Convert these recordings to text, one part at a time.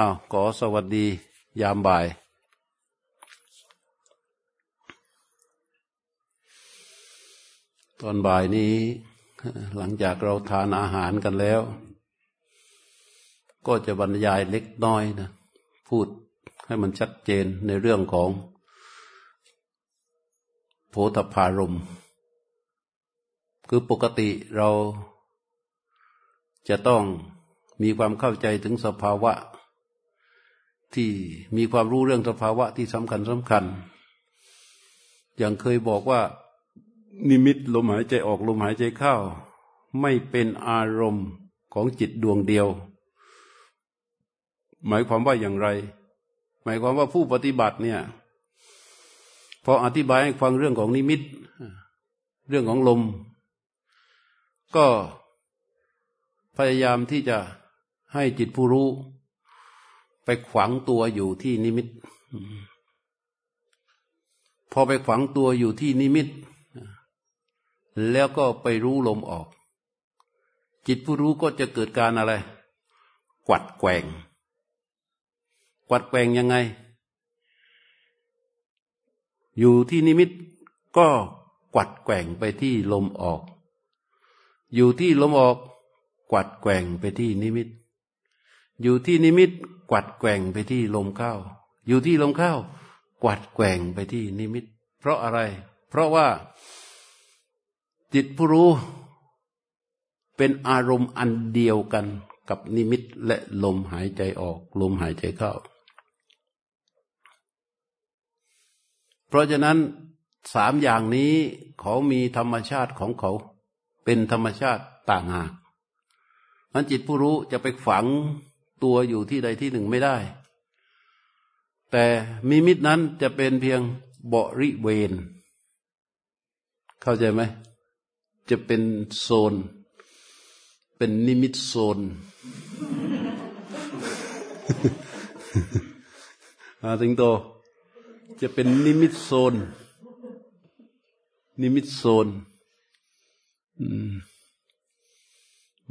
อ้าวขอสวัสดียามบ่าย ตอนบ่ายนี้ หลังจากเราทานอาหารกันแล้ว ก็จะบรรยายเล็กน้อยนะพูดให้มันชัดเจนในเรื่องของ โพธพารม คือปกติเราจะต้องมีความเข้าใจถึงสภาวะ ที่มีความรู้เรื่องสภาวะที่สำคัญสำคัญ อย่างเคยบอกว่า นิมิตลมหายใจออกลมหายใจเข้า ไม่เป็นอารมณ์ของจิตดวงเดียว หมายความว่าอย่างไร หมายความว่าผู้ปฏิบัติเนี่ยพออธิบายให้ฟังเรื่องของนิมิต เรื่องของลม ก็พยายามที่จะให้จิตผู้รู้ ไปขวางตัวอยู่ที่นิมิต พอไปขวางตัวอยู่ที่นิมิต แล้วก็ไปรู้ลมออก จิตผู้รู้ก็จะเกิดการอะไร กวัดแกงกวัดแกงยังไง อยู่ที่นิมิตก็กวัดแกงไปที่ลมออก อยู่ที่ลมออก กวัดแกงไปที่นิมิต อยู่ที่นิมิตกวัดแกว่งไปที่ลมเข้า อยู่ที่ลมเข้ากวัดแกว่งไปที่นิมิต เพราะอะไร เพราะว่า จิตผู้รู้ เป็นอารมณ์อันเดียวกันกับนิมิตและลมหายใจออก ลมหายใจเข้า เพราะฉะนั้นสามอย่างนี้เขามีธรรมชาติของเขา เป็นธรรมชาติต่างหากนั้นจิตผู้รู้จะไปฝัง ตัวอยู่ที่ใดที่หนึ่งไม่ได้ แต่มีมิตนั้นจะเป็นเพียงบริเวณ เข้าใจไหม จะเป็นโซน เป็นนิมิตโซนอาถึงโต จะเป็นนิมิตโซน นิมิตโซน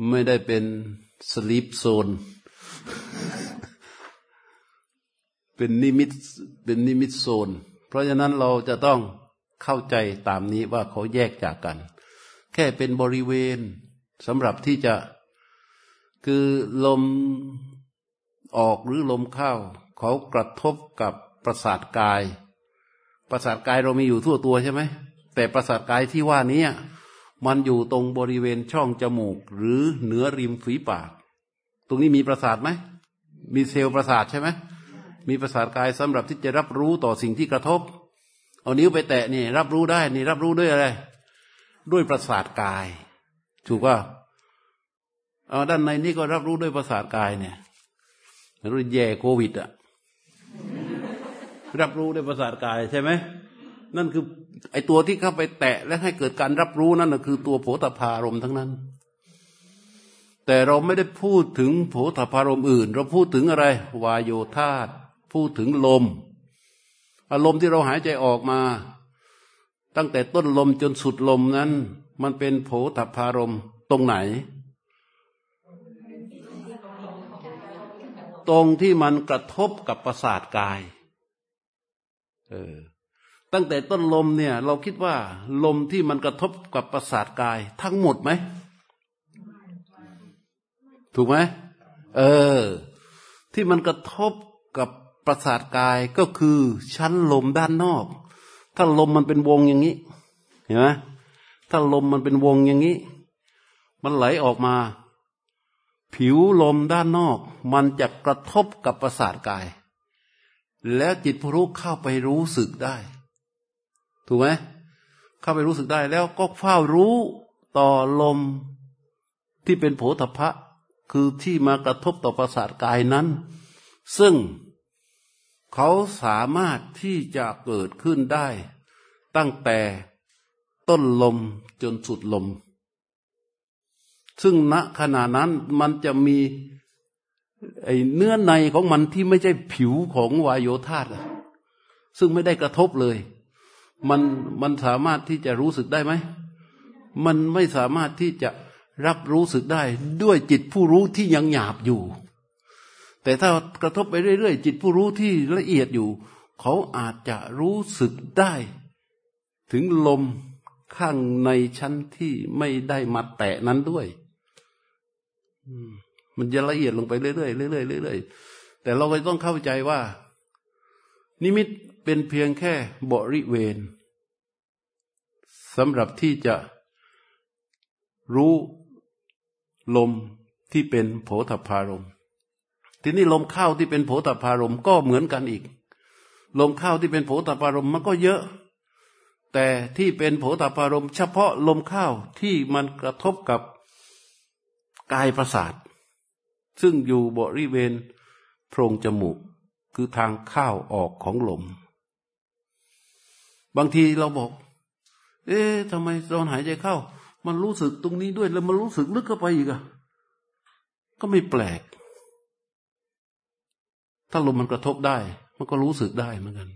ไม่ได้เป็น sleep zone เป็นนิมิตเป็นนิมิตโซน เพราะฉะนั้นเราจะต้องเข้าใจตามนี้ว่าเขาแยกจากกัน แค่เป็นบริเวณสำหรับที่จะคือลมออกหรือลมเข้า เขากระทบกับประสาทกาย ประสาทกายเรามีอยู่ทั่วตัวใช่ไหมแต่ประสาทกายที่ว่านี้มันอยู่ตรงบริเวณช่องจมูก หรือเหนือริมฝีปาก ตรงนี้มีประสาทไหม มีเซลล์ประสาทใช่ไหม มีประสาทกายสำหรับที่จะรับรู้ต่อสิ่งที่กระทบ เอานิ้วไปแตะนี่รับรู้ได้ นี่รับรู้ด้วยอะไร ด้วยประสาทกาย ถูกป่ะเอาด้านในนี่ก็รับรู้ด้วยประสาทกายเนี่ยรู้แย่โควิดอะรับรู้ด้วยประสาทกายใช่ไหมนั่นคือ ไอตัวที่เข้าไปแตะและให้เกิดการรับรู้นั่นคือตัวโผฏฐารมทั้งนั้น แต่เราไม่ได้พูดถึงโผฏฐารมอื่น เราพูดถึงอะไร วายโยธาตพูดถึงลม อารมณ์ที่เราหายใจออกมา ตั้งแต่ต้นลมจนสุดลมนั้น มันเป็นโผฏฐารมตรงไหน ตรงที่มันกระทบกับประสาทกาย เออตั้งแต่ต้นลมเนี่ย เราคิดว่า ลมที่มันกระทบกับประสาทกาย ทั้งหมดไหม ถูกไหมเออ ที่มันกระทบกับประสาทกายก็คือชั้นลมด้านนอก ถ้าลมมันเป็นวงอย่างนี้ เห็นไหมถ้าลมมันเป็นวงอย่างนี้ มันไหลออกมา ผิวลมด้านนอก มันจะกระทบกับประสาทกาย แล้วจิตผู้รู้เข้าไปรู้สึกได้ ถูกไหมเข้าไปรู้สึกได้แล้วก็เฝ้ารู้ต่อลมที่เป็นโผฏฐะ คือที่มากระทบต่อประสาทกายนั้น ซึ่งเขาสามารถที่จะเกิดขึ้นได้ ตั้งแต่ต้นลมจนสุดลม ซึ่งณขณะนั้นมันจะมีไอเนื้อในของมันที่ไม่ใช่ผิวของวายโยธาซึ่งไม่ได้กระทบเลย มันมันสามารถที่จะรู้สึกได้ไหม มันไม่สามารถที่จะ รับรู้สึกได้ด้วยจิตผู้รู้ที่ยังหยาบอยู่ แต่ถ้ากระทบไปเรื่อยๆจิตผู้รู้ที่ละเอียดอยู่ เขาอาจจะรู้สึกได้ ถึงลมข้างในชั้นที่ไม่ได้มาแตะนั้นด้วยมันจะละเอียดลงไปเรื่อยๆเรื่อยๆเรื่อยๆแต่เราก็ต้องเข้าใจว่า นิมิตเป็นเพียงแค่บริเวณสำหรับที่จะรู้ ลมที่เป็นโผฏฐารมทีนี้ลมเข้าที่เป็นโผฏฐารมก็เหมือนกันอีก ลมเข้าที่เป็นโผฏฐารมมันก็เยอะ แต่ที่เป็นโผฏฐารมเฉพาะลมเข้าที่มันกระทบกับกายประสาท ซึ่งอยู่บริเวณโพรงจมูกคือทางเข้าออกของลม บางทีเราบอก เอ๊ะทำไมตอนหายใจเข้า มันรู้สึกตรงนี้ด้วย แล้วมันรู้สึกลึกเข้าไปอีกอะก็ไม่แปลก ถ้าลมมันกระทบได้ มันก็รู้สึกได้เหมือนกัน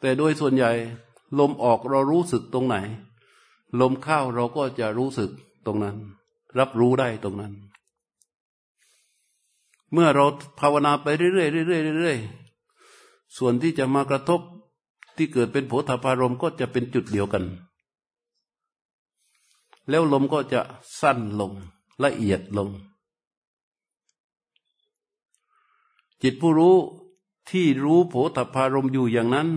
แต่โดยส่วนใหญ่ ลมออกเรารู้สึกตรงไหน ลมเข้าเราก็จะรู้สึกตรงนั้น รับรู้ได้ตรงนั้น เมื่อเราภาวนาไปเรื่อยๆเรื่อยๆเรื่อยๆส่วนที่จะมากระทบ ที่เกิดเป็นโผฏฐพารมก็จะเป็นจุดเดียวกัน แล้วลมก็จะสั้นลงละเอียดลง จิตผู้รู้ที่รู้โผฏฐารมอยู่อย่างนั้น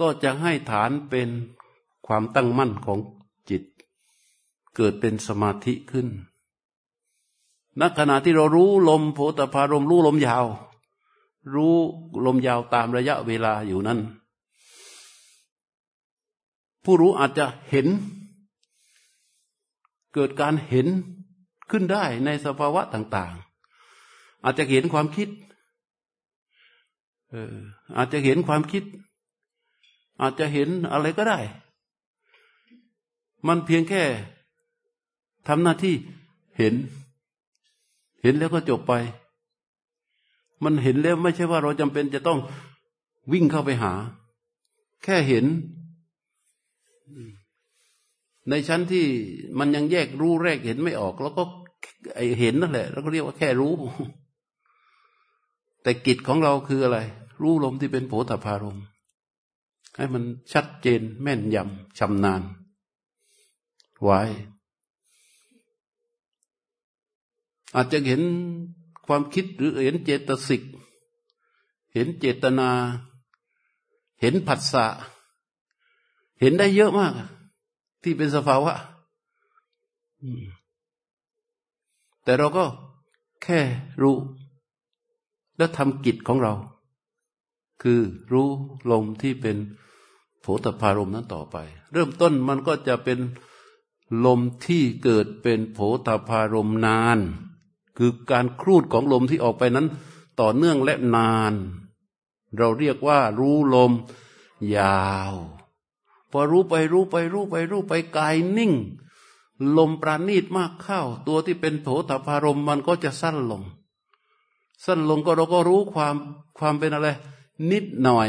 ก็จะให้ฐานเป็นความตั้งมั่นของจิต เกิดเป็นสมาธิขึ้นณขณะที่เรารู้ลมโผฏฐารมรู้ลมยาว รู้ลมยาวตามระยะเวลาอยู่นั้น ผู้รู้อาจจะเห็น เกิดการเห็นขึ้นได้ในสภาวะต่าง ๆ อาจจะเห็นความคิดอออาจจะเห็นความคิด อาจจะเห็นอะไรก็ได้ มันเพียงแค่ทำหน้าที่เห็น เห็นแล้วก็จบไป มันเห็นแล้วไม่ใช่ว่าเราจำเป็นจะต้องวิ่งเข้าไปหา แค่เห็น ในชั้นที่มันยังแยกรู้แรกเห็นไม่ออก แล้วก็ไอเห็นนั่นแหละ แล้วก็เรียกว่าแค่รู้ แต่กิจของเราคืออะไร รู้ลมที่เป็นโผฏฐารมให้มันชัดเจนแม่นยำชำนาญ ไว้ อาจจะเห็นความคิดหรือเห็นเจตสิก เห็นเจตนา เห็นผัสสะ เห็นได้เยอะมาก ที่เป็นสภาวะแต่เราก็แค่รู้ แล้วทำกิจของเรา คือรู้ลมที่เป็นโผฏฐารมนั้นต่อไป เริ่มต้นมันก็จะเป็นลมที่เกิดเป็นโผฏฐารมนาน คือการครูดของลมที่ออกไปนั้น ต่อเนื่องและนาน เราเรียกว่ารู้ลมยาว พอรู้ไปรู้ไปรู้ไปรู้ไปกายนิ่ง ลมปราณีตมากเข้า ตัวที่เป็นโถตพารมมันก็จะสั้นลง สั้นลงก็เราก็รู้ความความเป็นอะไร นิดหน่อย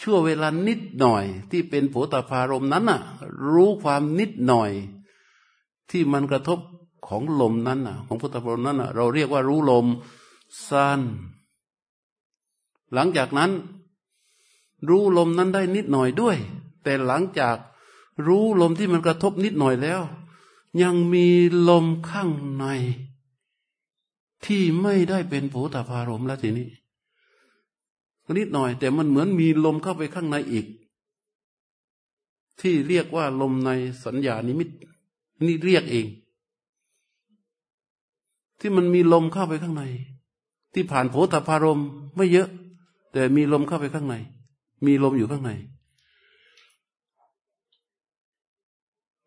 ชั่วเวลานิดหน่อย ที่เป็นโผตพารมนั้นน่ะ รู้ความนิดหน่อย ที่มันกระทบของลมนั้นน่ะ ของโผตพารมนั้นน่ะ เราเรียกว่ารู้ลมสั้นหลังจากนั้น รู้ลมนั้นได้นิดหน่อยด้วย แต่หลังจากรู้ลมที่มันกระทบนิดหน่อยแล้ว ยังมีลมข้างใน ที่ไม่ได้เป็นโผฏฐารมแล้วทีนี้นิดหน่อย แต่มันเหมือนมีลมเข้าไปข้างในอีก ที่เรียกว่าลมในสัญญานิมิต นี่เรียกเอง ที่มันมีลมเข้าไปข้างใน ที่ผ่านโผฏฐารมไม่เยอะ แต่มีลมเข้าไปข้างใน มีลมอยู่ข้างใน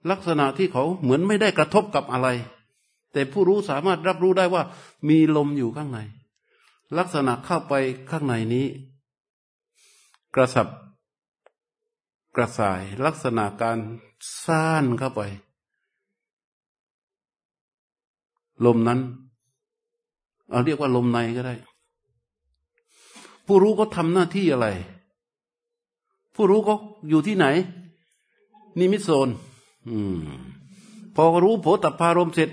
ลักษณะที่เขาเหมือนไม่ได้กระทบกับอะไร แต่ผู้รู้สามารถรับรู้ได้ว่า มีลมอยู่ข้างใน ลักษณะเข้าไปข้างในนี้ กระสับกระสายลักษณะการซ่านเข้าไป ลมนั้นเอาเรียกว่าลมในก็ได้ ผู้รู้ก็ทำหน้าที่อะไร ผู้รู้ก็อยู่ที่ไหน นิมิตโซน อืม พอรู้โผฏฐารมเสร็จ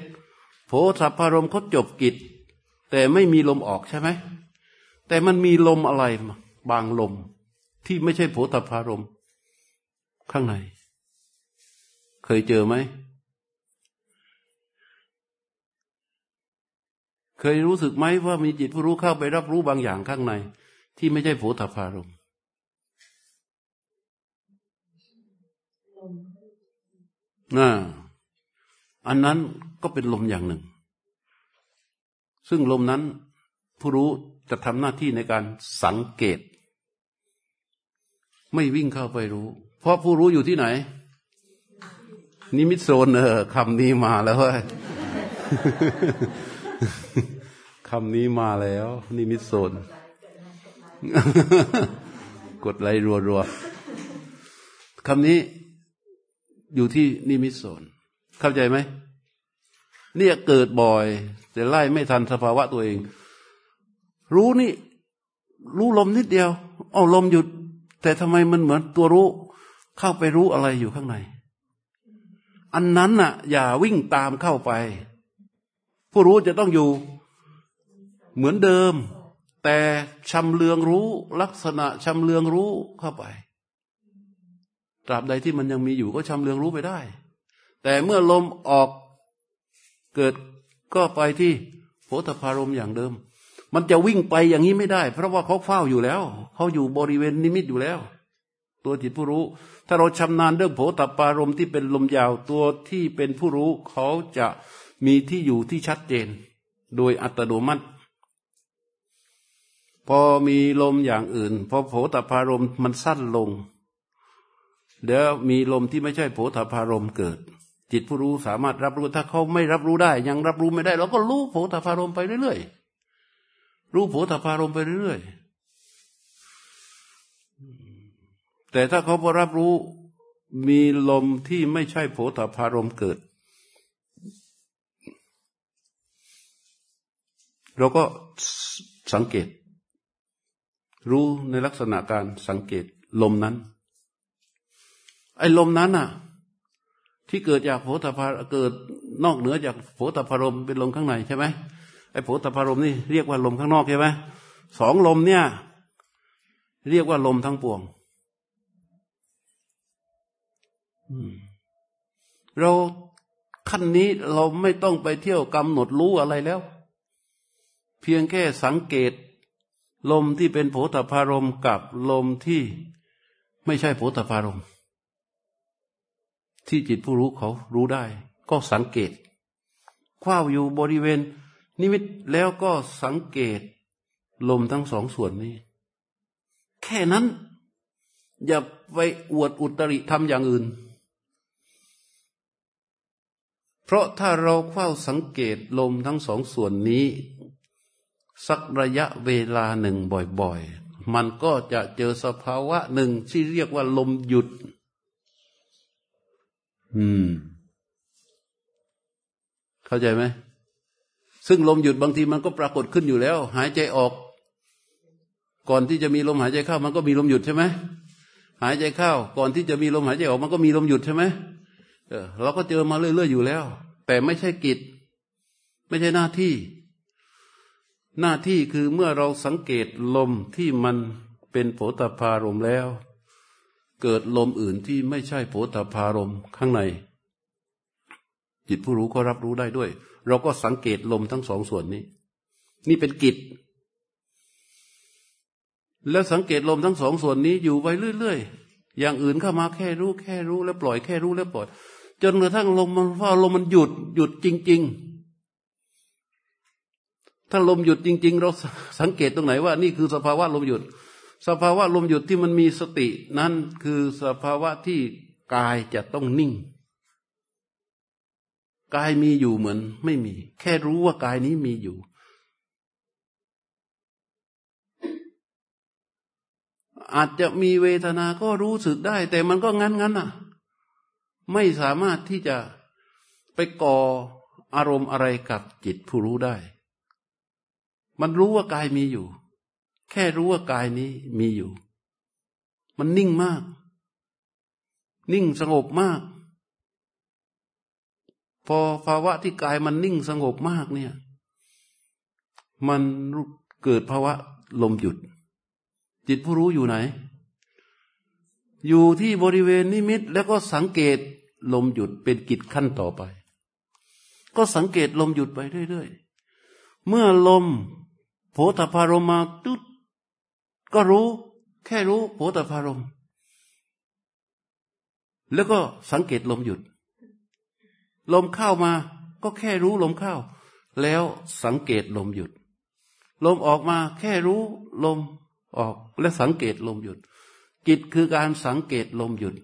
โผฏฐารมเขาจบกิจ แต่ไม่มีลมออกใช่ไหม แต่มันมีลมอะไร บางลม ที่ไม่ใช่โผฏฐารมข้างใน เคยเจอไหม เคยรู้สึกไหมว่ามีจิตผู้รู้เข้าไปรับรู้บางอย่างข้างใน ที่ไม่ใช่โผฏฐารม นะอันนั้นก็เป็นลมอย่างหนึ่ง ซึ่งลมนั้นผู้รู้จะทำหน้าที่ในการสังเกต ไม่วิ่งเข้าไปรู้ เพราะผู้รู้อยู่ที่ไหน นิมิตโซนเออคำนี้มาแล้วเว้ยคำนี้มาแล้ว นิมิตโซน กดไลรัวๆคำนี้ อยู่ที่นิมิตโซน เข้าใจไหมเนี่ยเกิดบ่อย แต่ไล่ไม่ทันสภาวะตัวเอง รู้นี่ รู้ลมนิดเดียวเอาลมหยุด แต่ทำไมมันเหมือนตัวรู้ เข้าไปรู้อะไรอยู่ข้างใน อันนั้นน่ะ อย่าวิ่งตามเข้าไป ผู้รู้จะต้องอยู่เหมือนเดิม แต่ชำเลืองรู้ ลักษณะชำเลืองรู้เข้าไป ตราบใดที่มันยังมีอยู่ก็ชำเลืองรู้ไปได้ แต่เมื่อลมออกเกิดก็ไปที่โพธพารมอย่างเดิม มันจะวิ่งไปอย่างนี้ไม่ได้ เพราะว่าเขาเฝ้าอยู่แล้ว เขาอยู่บริเวณนิมิตอยู่แล้ว ตัวจิตผู้รู้ ถ้าเราชำนาญเรื่องโผฏปารมที่เป็นลมยาวตัวที่เป็นผู้รู้ เขาจะมีที่อยู่ที่ชัดเจน โดยอัตโนมัติ พอมีลมอย่างอื่น พอโผฏฐารมมันสั้นลง เดี๋ยวมีลมที่ไม่ใช่โผฏฐารมเกิด จิตผู้รู้สามารถรับรู้ถ้าเขาไม่รับรู้ได้ ยังรับรู้ไม่ได้ เราก็รู้โผฏฐารมไปเรื่อยๆรู้โผฏฐารมไปเรื่อยๆแต่ถ้าเขาพอรับรู้มีลมที่ไม่ใช่โผฏฐารมเกิด เราก็สังเกต รู้ในลักษณะการสังเกตลมนั้น ไอ้ลมนั้นน่ะ ที่เกิดจากโผฏฐารเกิดนอกเหนือจากโผฏฐารมเป็นลมข้างในใช่ไหมไอ้โผฏฐารมนี่เรียกว่าลมข้างนอกใช่ไหมสองลมเนี่ย เรียกว่าลมทั้งปวงเราขั้นนี้เราไม่ต้องไปเที่ยวกำหนดรู้อะไรแล้ว เพียงแค่สังเกต ลมที่เป็นโผฏฐารมกับลมที่ไม่ใช่โผฏฐารม ที่จิตผู้รู้เขารู้ได้ ก็สังเกตคว้าอยู่บริเวณ นิมิตแล้วก็สังเกต ลมทั้งสองส่วนนี้ แค่นั้น อย่าไปอวดอุตริทำอย่างอื่น เพราะถ้าเราเฝ้าสังเกตลมทั้งสองส่วนนี้ สักระยะเวลาหนึ่งบ่อยๆ มันก็จะเจอสภาวะหนึ่งที่เรียกว่าลมหยุด อืม เข้าใจไหมซึ่งลมหยุดบางทีมันก็ปรากฏขึ้นอยู่แล้ว หายใจออก ก่อนที่จะมีลมหายใจเข้า มันก็มีลมหยุดใช่ไหมหายใจเข้า ก่อนที่จะมีลมหายใจออก มันก็มีลมหยุดใช่ไหมเออเราก็เจอมาเรื่อยๆอยู่แล้ว แต่ไม่ใช่กิจ ไม่ใช่หน้าที่ หน้าที่คือเมื่อเราสังเกตลมที่มันเป็นโผฏฐารมแล้ว เกิดลมอื่นที่ไม่ใช่โผฏฐารมข้างใน จิตผู้รู้ก็รับรู้ได้ด้วย เราก็สังเกตลมทั้งสองส่วนนี้ นี่เป็นกิจ แล้วสังเกตลมทั้งสองส่วนนี้อยู่ไปเรื่อยๆ อย่างอื่นเข้ามาแค่รู้แค่รู้แล้วปล่อยแค่รู้แล้วปล่อย จนกระทั่งลมมันว่าลมมันหยุดหยุดจริง ๆถ้าลมหยุดจริง ๆ เราสังเกตตรงไหนว่า นี่คือสภาวะลมหยุด สภาวะลมหยุดที่มันมีสตินั้นคือสภาวะที่กายจะต้องนิ่ง กายมีอยู่เหมือนไม่มี แค่รู้ว่ากายนี้มีอยู่ อาจจะมีเวทนาก็รู้สึกได้ แต่มันก็งั้นงั้นอะ ไม่สามารถที่จะไปก่ออารมณ์อะไรกับจิตผู้รู้ได้ มันรู้ว่ากายมีอยู่ แค่รู้ว่ากายนี้มีอยู่ มันนิ่งมาก นิ่งสงบมาก พอภาวะที่กายมันนิ่งสงบมากเนี่ย มันเกิดภาวะลมหยุด จิตผู้รู้อยู่ไหน อยู่ที่บริเวณนิมิตแล้วก็สังเกตลมหยุดเป็นกิจขั้นต่อไป ก็สังเกตลมหยุดไปเรื่อยๆเมื่อลมโผฏฐารมมาตุ๊ด ก็รู้แค่รู้โผฏฐารม แล้วก็สังเกตลมหยุด ลมเข้ามา ก็แค่รู้ลมเข้า แล้วสังเกตลมหยุด ลมออกมา แค่รู้ลมออก และสังเกตลมหยุดกิจคือการสังเกตลมหยุด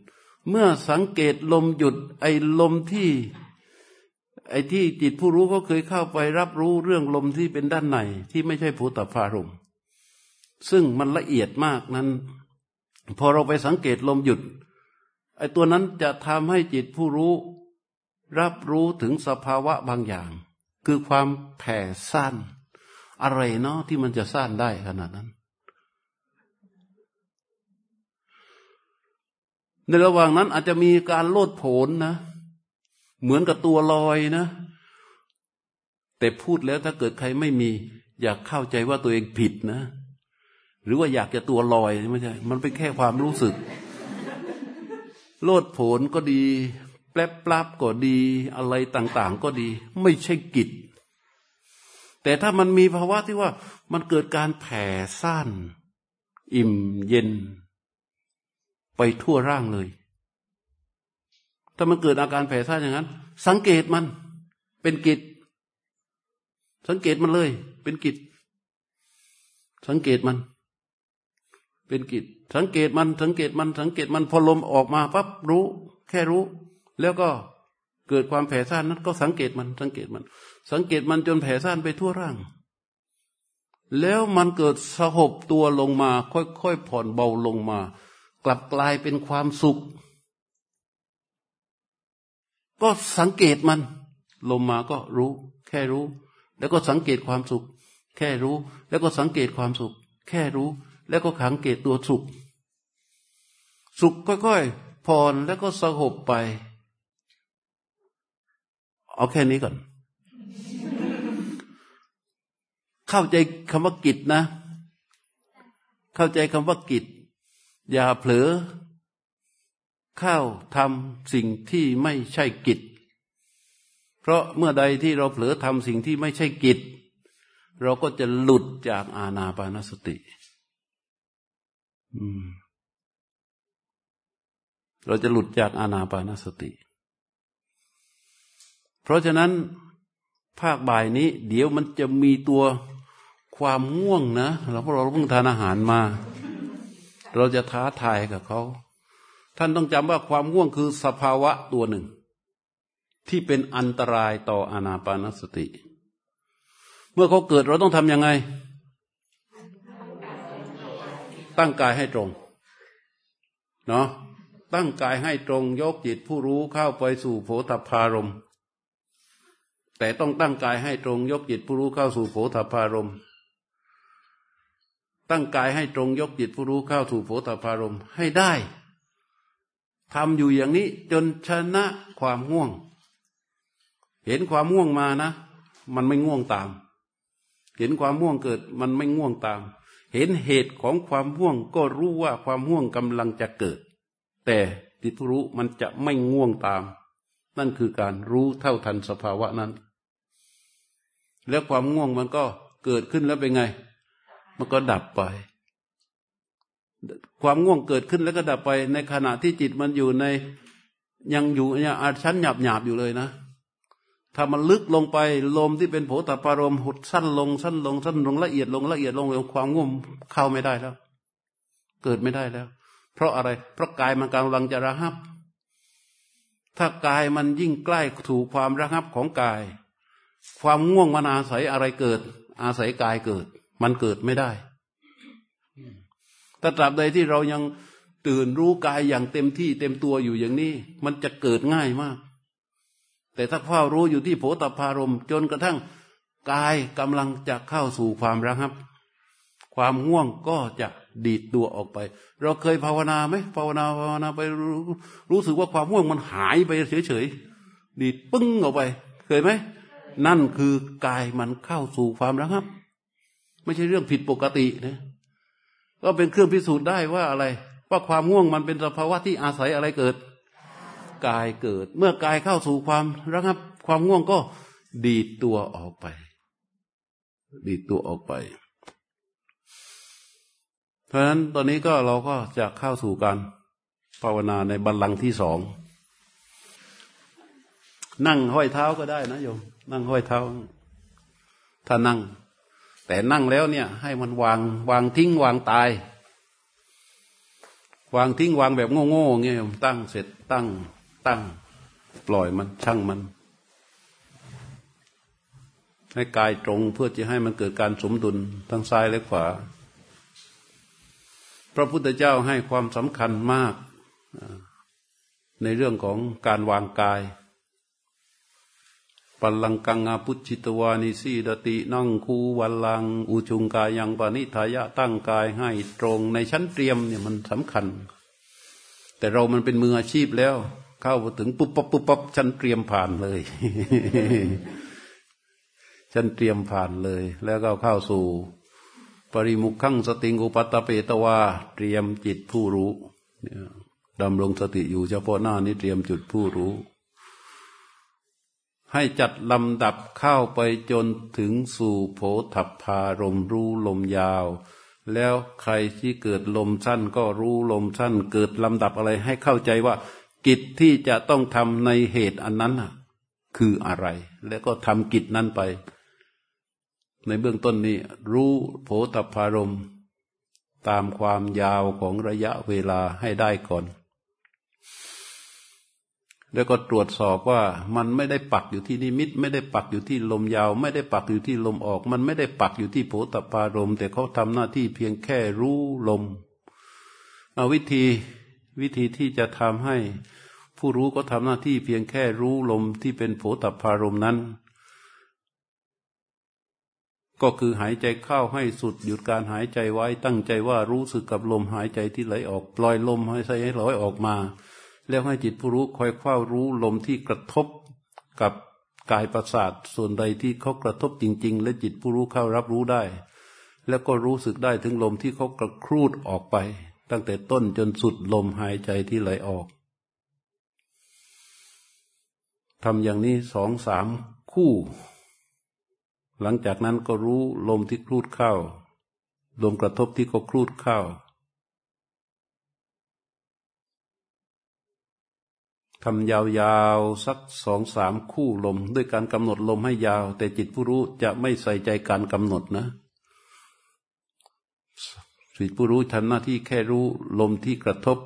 เมื่อสังเกตลมหยุด ไอ้ลมที่ ไอ้ที่จิตผู้รู้ก็เคยเข้าไปรับรู้เรื่องลมที่เป็นด้านในที่ไม่ใช่ภูตภารม ซึ่งมันละเอียดมากนั้น พอเราไปสังเกตลมหยุดไอ้ตัวนั้นจะทำให้จิตผู้รู้ รับรู้ถึงสภาวะบางอย่าง คือความแผ่สั้น อะไรเนาะที่มันจะสั้นได้ขนาดนั้น ในระหว่างนั้นอาจจะมีการโลดโผนนะ เหมือนกับตัวลอยนะ แต่พูดแล้วถ้าเกิดใครไม่มี อยากเข้าใจว่าตัวเองผิดนะ หรือว่าอยากจะตัวลอยไม่ใช่ มันเป็นแค่ความรู้สึก โลดโผนก็ดี แปลบปลับก็ดี อะไรต่าง ๆ ก็ดี ไม่ใช่กิจ แต่ถ้ามันมีภาวะที่ว่ามันเกิดการแผ่ซ่าน อิ่มเย็น ไปทั่วร่างเลย ถ้ามันเกิดอาการแผ่ซ่านอย่างนั้น สังเกตมัน เป็นกิจ สังเกตมันเลย เป็นกิจ สังเกตมัน เป็นกิจ สังเกตมันสังเกตมันสังเกตมันพอลมออกมาปั๊บรู้ แค่รู้ แล้วก็เกิดความแผ่ซ่านนั้นก็สังเกตมันสังเกตมัน สังเกตมันจนแผ่ซ่านไปทั่วร่าง แล้วมันเกิดสหบตัวลงมา ค่อยๆผ่อนเบาลงมา กลับกลายเป็นความสุข ก็สังเกตมัน ลมมาก็รู้ แค่รู้ แล้วก็สังเกตความสุข แค่รู้ แล้วก็สังเกตความสุข แค่รู้ แล้วก็ขังเกตตัวสุข สุขค่อยๆผ่อนแล้วก็สงบไป เอาแค่นี้ก่อน เข้าใจคำว่ากิจนะ เข้าใจคำว่ากิจ อย่าเผลอ เข้าทำสิ่งที่ไม่ใช่กิจ เพราะเมื่อใดที่เราเผลอทำสิ่งที่ไม่ใช่กิจ เราก็จะหลุดจากอาณาปานสติ เราจะหลุดจากอานาปานสติ เพราะฉะนั้นภาคบ่ายนี้ เดี๋ยวมันจะมีตัวความง่วงนะเราเพราะเราเพิ่งทานอาหารมา เราจะท้าทายกับเขาท่านต้องจำว่าความง่วงคือสภาวะตัวหนึ่ง ที่เป็นอันตรายต่ออานาปานสติ เมื่อเขาเกิดเราต้องทำยังไง ตั้งกายให้ตรง เนาะตั้งกายให้ตรงยกจิตผู้รู้เข้าไปสู่โผฏฐารมแต่ต้องตั้งกายให้ตรงยกจิตผู้รู้เข้าสู่โผฏฐารมตั้งกายให้ตรงยกจิตผู้รู้เข้าสู่โผฏฐารมให้ได้ทำอยู่อย่างนี้จนชนะความง่วง เห็นความง่วงมานะ มันไม่ง่วงตาม เห็นความง่วงเกิด มันไม่ง่วงตาม เห็นเหตุของความห่วงก็รู้ว่าความห่วงกำลังจะเกิด แต่จิตรู้มันจะไม่ง่วงตาม นั่นคือการรู้เท่าทันสภาวะนั้น แล้วความง่วงมันก็เกิดขึ้นแล้วเป็นไง มันก็ดับไป ความง่วงเกิดขึ้นแล้วก็ดับไป ในขณะที่จิตมันอยู่ในยังอยู่เนี่ยชั้นหยาบหยาบอยู่เลยนะ ถ้ามันลึกลงไปลมที่เป็นโผตปารมหดสั้นลงสั้นลงสั้นลงละเอียดลงละเอียดลงความง่วงเข้าไม่ได้แล้ว เกิดไม่ได้แล้ว เพราะอะไร เพราะกายมันกำลังจะระหับ ถ้ากายมันยิ่งใกล้ถูกความระหับของกาย ความง่วงมันอาศัยอะไรเกิด อาศัยกายเกิด มันเกิดไม่ได้แต่ตราบใดที่เรายังตื่นรู้กายอย่างเต็มที่เต็มตัวอยู่อย่างนี้ มันจะเกิดง่ายมาก แต่ถ้าเฝ้ารู้อยู่ที่โผตพารมจนกระทั่งกายกำลังจะเข้าสู่ความระงับ ความง่วงก็จะดีดตัวออกไป เราเคยภาวนาไหมภาวนาภาวนาไปรู้รู้สึกว่าความง่วงมันหายไปเฉยๆดีดปึ้งออกไป เคยไหมนั่นคือกายมันเข้าสู่ความระงับ ไม่ใช่เรื่องผิดปกตินะก็เป็นเครื่องพิสูจน์ได้ว่าอะไร ว่าความง่วงมันเป็นสภาวะที่อาศัยอะไรเกิด กายเกิด เมื่อกายเข้าสู่ความระงับ ความง่วงก็ดีตัวออกไป ดีตัวออกไป เพราะฉะนั้นตอนนี้ก็เราก็จะเข้าสู่การภาวนาในบัลลังก์ที่สองนั่งห้อยเท้าก็ได้นะโยม นั่งห้อยเท้า ถ้านั่ง แต่นั่งแล้วเนี่ย ให้มันวาง วางทิ้งวางตาย วางทิ้งวางแบบโง่ๆเงี้ยตั้งเสร็จตั้ง ตั้ง ปล่อยมันช่างมัน ให้กายตรงเพื่อจะให้มันเกิดการสมดุลทั้งซ้ายและขวา พระพุทธเจ้าให้ความสำคัญมาก ในเรื่องของการวางกายปัลลังกังอาพุชิตวานิสีดตินั่งคูวัลลัง อุชุงกายยังปานิทายะตั้งกายให้ตรงในชั้นเตรียมเนี่ยมันสำคัญ แต่เรามันเป็นมืออาชีพแล้ว เข้าถึงปุ๊บปั๊บปุ๊บปั๊บชั้นเตรียมผ่านเลยชั้นเตรียมผ่านเลย แล้วก็เข้าสู่ ปริมุขขังสติงอุปัตตเปตวาเตรียมจิตผู้รู้ดำรงสติอยู่เฉพาะหน้านี้เตรียมจุดผู้รู้ ให้จัดลำดับเข้าไปจนถึงสู่โผถับพารมรู้ลมยาวแล้วใครที่เกิดลมสั้นก็รู้ลมสั้น เกิดลำดับอะไรให้เข้าใจว่า กิจที่จะต้องทำในเหตุอันนั้นคืออะไร แล้วก็ทำกิจนั้นไป ในเบื้องต้นนี้ รู้โผฏพารมตามความยาวของระยะเวลาให้ได้ก่อน แล้วก็ตรวจสอบว่ามันไม่ได้ปักอยู่ที่นิมิต ไม่ได้ปักอยู่ที่ลมยาว ไม่ได้ปักอยู่ที่ลมออก มันไม่ได้ปักอยู่ที่โผตปารมแต่เขาทำหน้าที่เพียงแค่รู้ลมเอาวิธี วิธีที่จะทำให้ ผู้รู้ก็ทำหน้าที่เพียงแค่รู้ลมที่เป็นโผตปารมนั้น ก็คือหายใจเข้าให้สุดหยุดการหายใจไว้ตั้งใจว่ารู้สึกกับลมหายใจที่ไหลออก ปล่อยลมให้ใส่ให้ไหลออกมา แล้วให้จิตผู้รู้คอยเฝ้ารู้ลมที่กระทบกับกายประสาทส่วนใดที่เขากระทบจริง ๆ และจิตผู้รู้เข้ารับรู้ได้ แล้วก็รู้สึกได้ถึงลมที่เขากระครูดออกไป ตั้งแต่ต้นจนสุดลมหายใจที่ไหลออกทำอย่างนี้สองสามคู่ หลังจากนั้นก็รู้ลมที่ครูดเข้า ลมกระทบที่เขาครูดเข้า ทำยาวๆ สักสองสามคู่ลม ด้วยการกำหนดลมให้ยาว แต่จิตผู้รู้จะไม่ใส่ใจการกำหนดนะ จิตผู้รู้ทำหน้าที่แค่รู้ลมที่กระทบ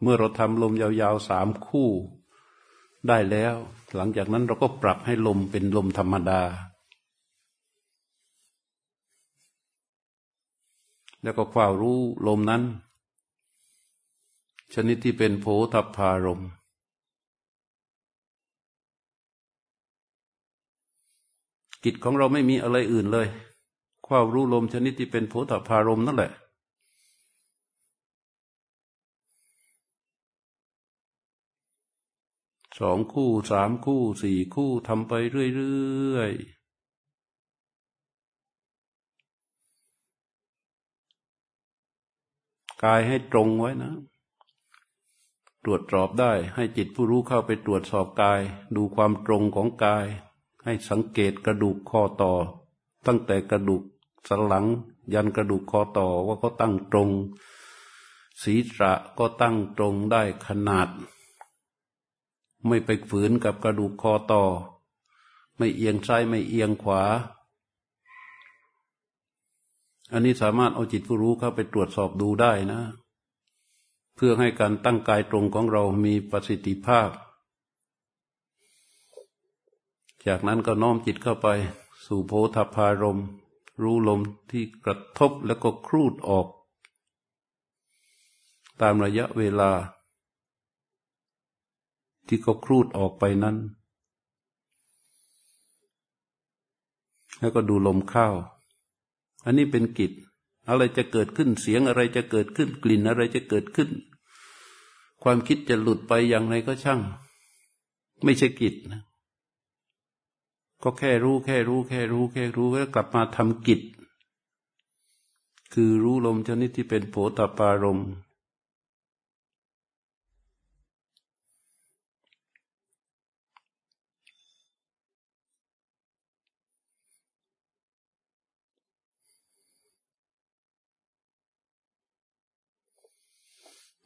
เมื่อเราทำลมยาวๆสามคู่ได้แล้ว หลังจากนั้นเราก็ปรับให้ลมเป็นลมธรรมดา แล้วก็ความรู้ลมนั้น ชนิดที่เป็นโผฏพารมกิ จของเราไม่มีอะไรอื่นเลย ความรู้ลมชนิดที่เป็นโผฏพารมนั่นแหละ สองคู่สามคู่สี่คู่ทำไปเรื่อยๆกายให้ตรงไว้นะ ตรวจสอบได้ให้จิตผู้รู้เข้าไปตรวจสอบกาย ดูความตรงของกาย ให้สังเกตกระดูกคอต่อ ตั้งแต่กระดูกสันหลัง ยันกระดูกคอต่อว่าเขาตั้งตรง ศีรษะก็ตั้งตรงได้ขนาด ไม่ไปฝืนกับกระดูกคอต่อ ไม่เอียงซ้ายไม่เอียงขวา อันนี้สามารถเอาจิตผู้รู้เข้าไปตรวจสอบดูได้นะ เพื่อให้การตั้งกายตรงของเรามีประสิทธิภาพ จากนั้นก็น้อมจิตเข้าไป สู่โพธพารม รู้ลมที่กระทบแล้วก็ครูดออก ตามระยะเวลา ที่ก็ครูดออกไปนั้น แล้วก็ดูลมเข้า อันนี้เป็นกิจ อะไรจะเกิดขึ้นเสียงอะไรจะเกิดขึ้นกลิ่นอะไรจะเกิดขึ้น ความคิดจะหลุดไปอย่างไรก็ช่าง ไม่ใช่กิจนะ ก็แค่รู้แค่รู้แค่รู้แค่รู้แล้วกลับมาทำกิจ คือรู้ลมชนิดที่เป็นโผตปารม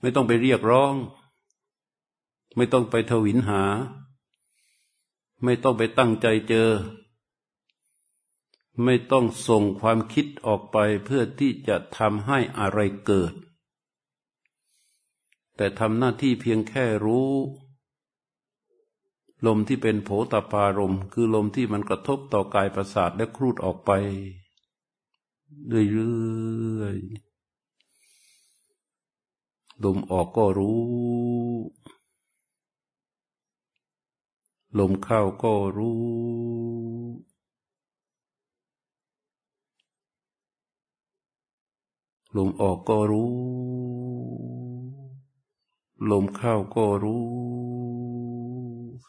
ไม่ต้องไปเรียกร้อง ไม่ต้องไปทวินหา ไม่ต้องไปตั้งใจเจอ ไม่ต้องส่งความคิดออกไปเพื่อที่จะทำให้อะไรเกิด แต่ทำหน้าที่เพียงแค่รู้ ลมที่เป็นโผตปารมคือลมที่มันกระทบต่อกายประสาทและครูดออกไปเรื่อยๆลมออกก็รู้ ลมเข้าก็รู้ ลมออกก็รู้ ลมเข้าก็รู้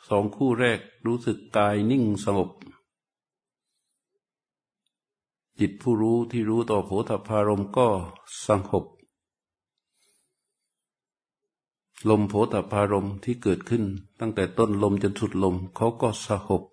สองคู่แรกรู้สึกกายนิ่งสงบ จิตผู้รู้ที่รู้ต่อโผฏฐารมก็สงบ ลมโผตพารมที่เกิดขึ้น ตั้งแต่ต้นลมจนสุดลมเขาก็สหบ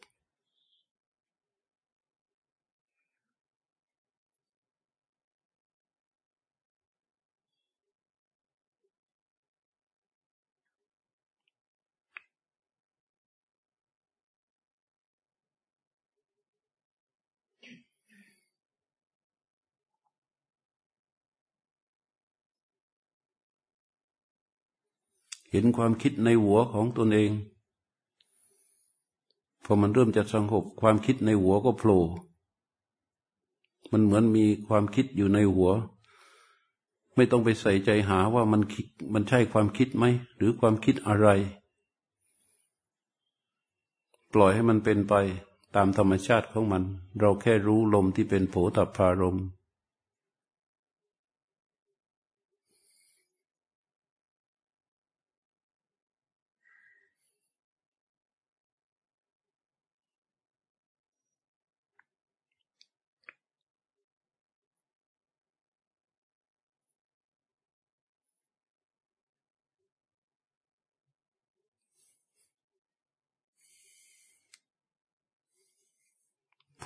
ห็นความคิดในหัวของตนเอง พอมันเริ่มจะสงบความคิดในหัวก็โผล่มันเหมือนมีความคิดอยู่ในหัว ไม่ต้องไปใส่ใจหาว่ามันคิดมันใช่ความคิดไหม หรือความคิดอะไร ปล่อยให้มันเป็นไปตามธรรมชาติของมัน เราแค่รู้ลมที่เป็นโผฏฐารมณ์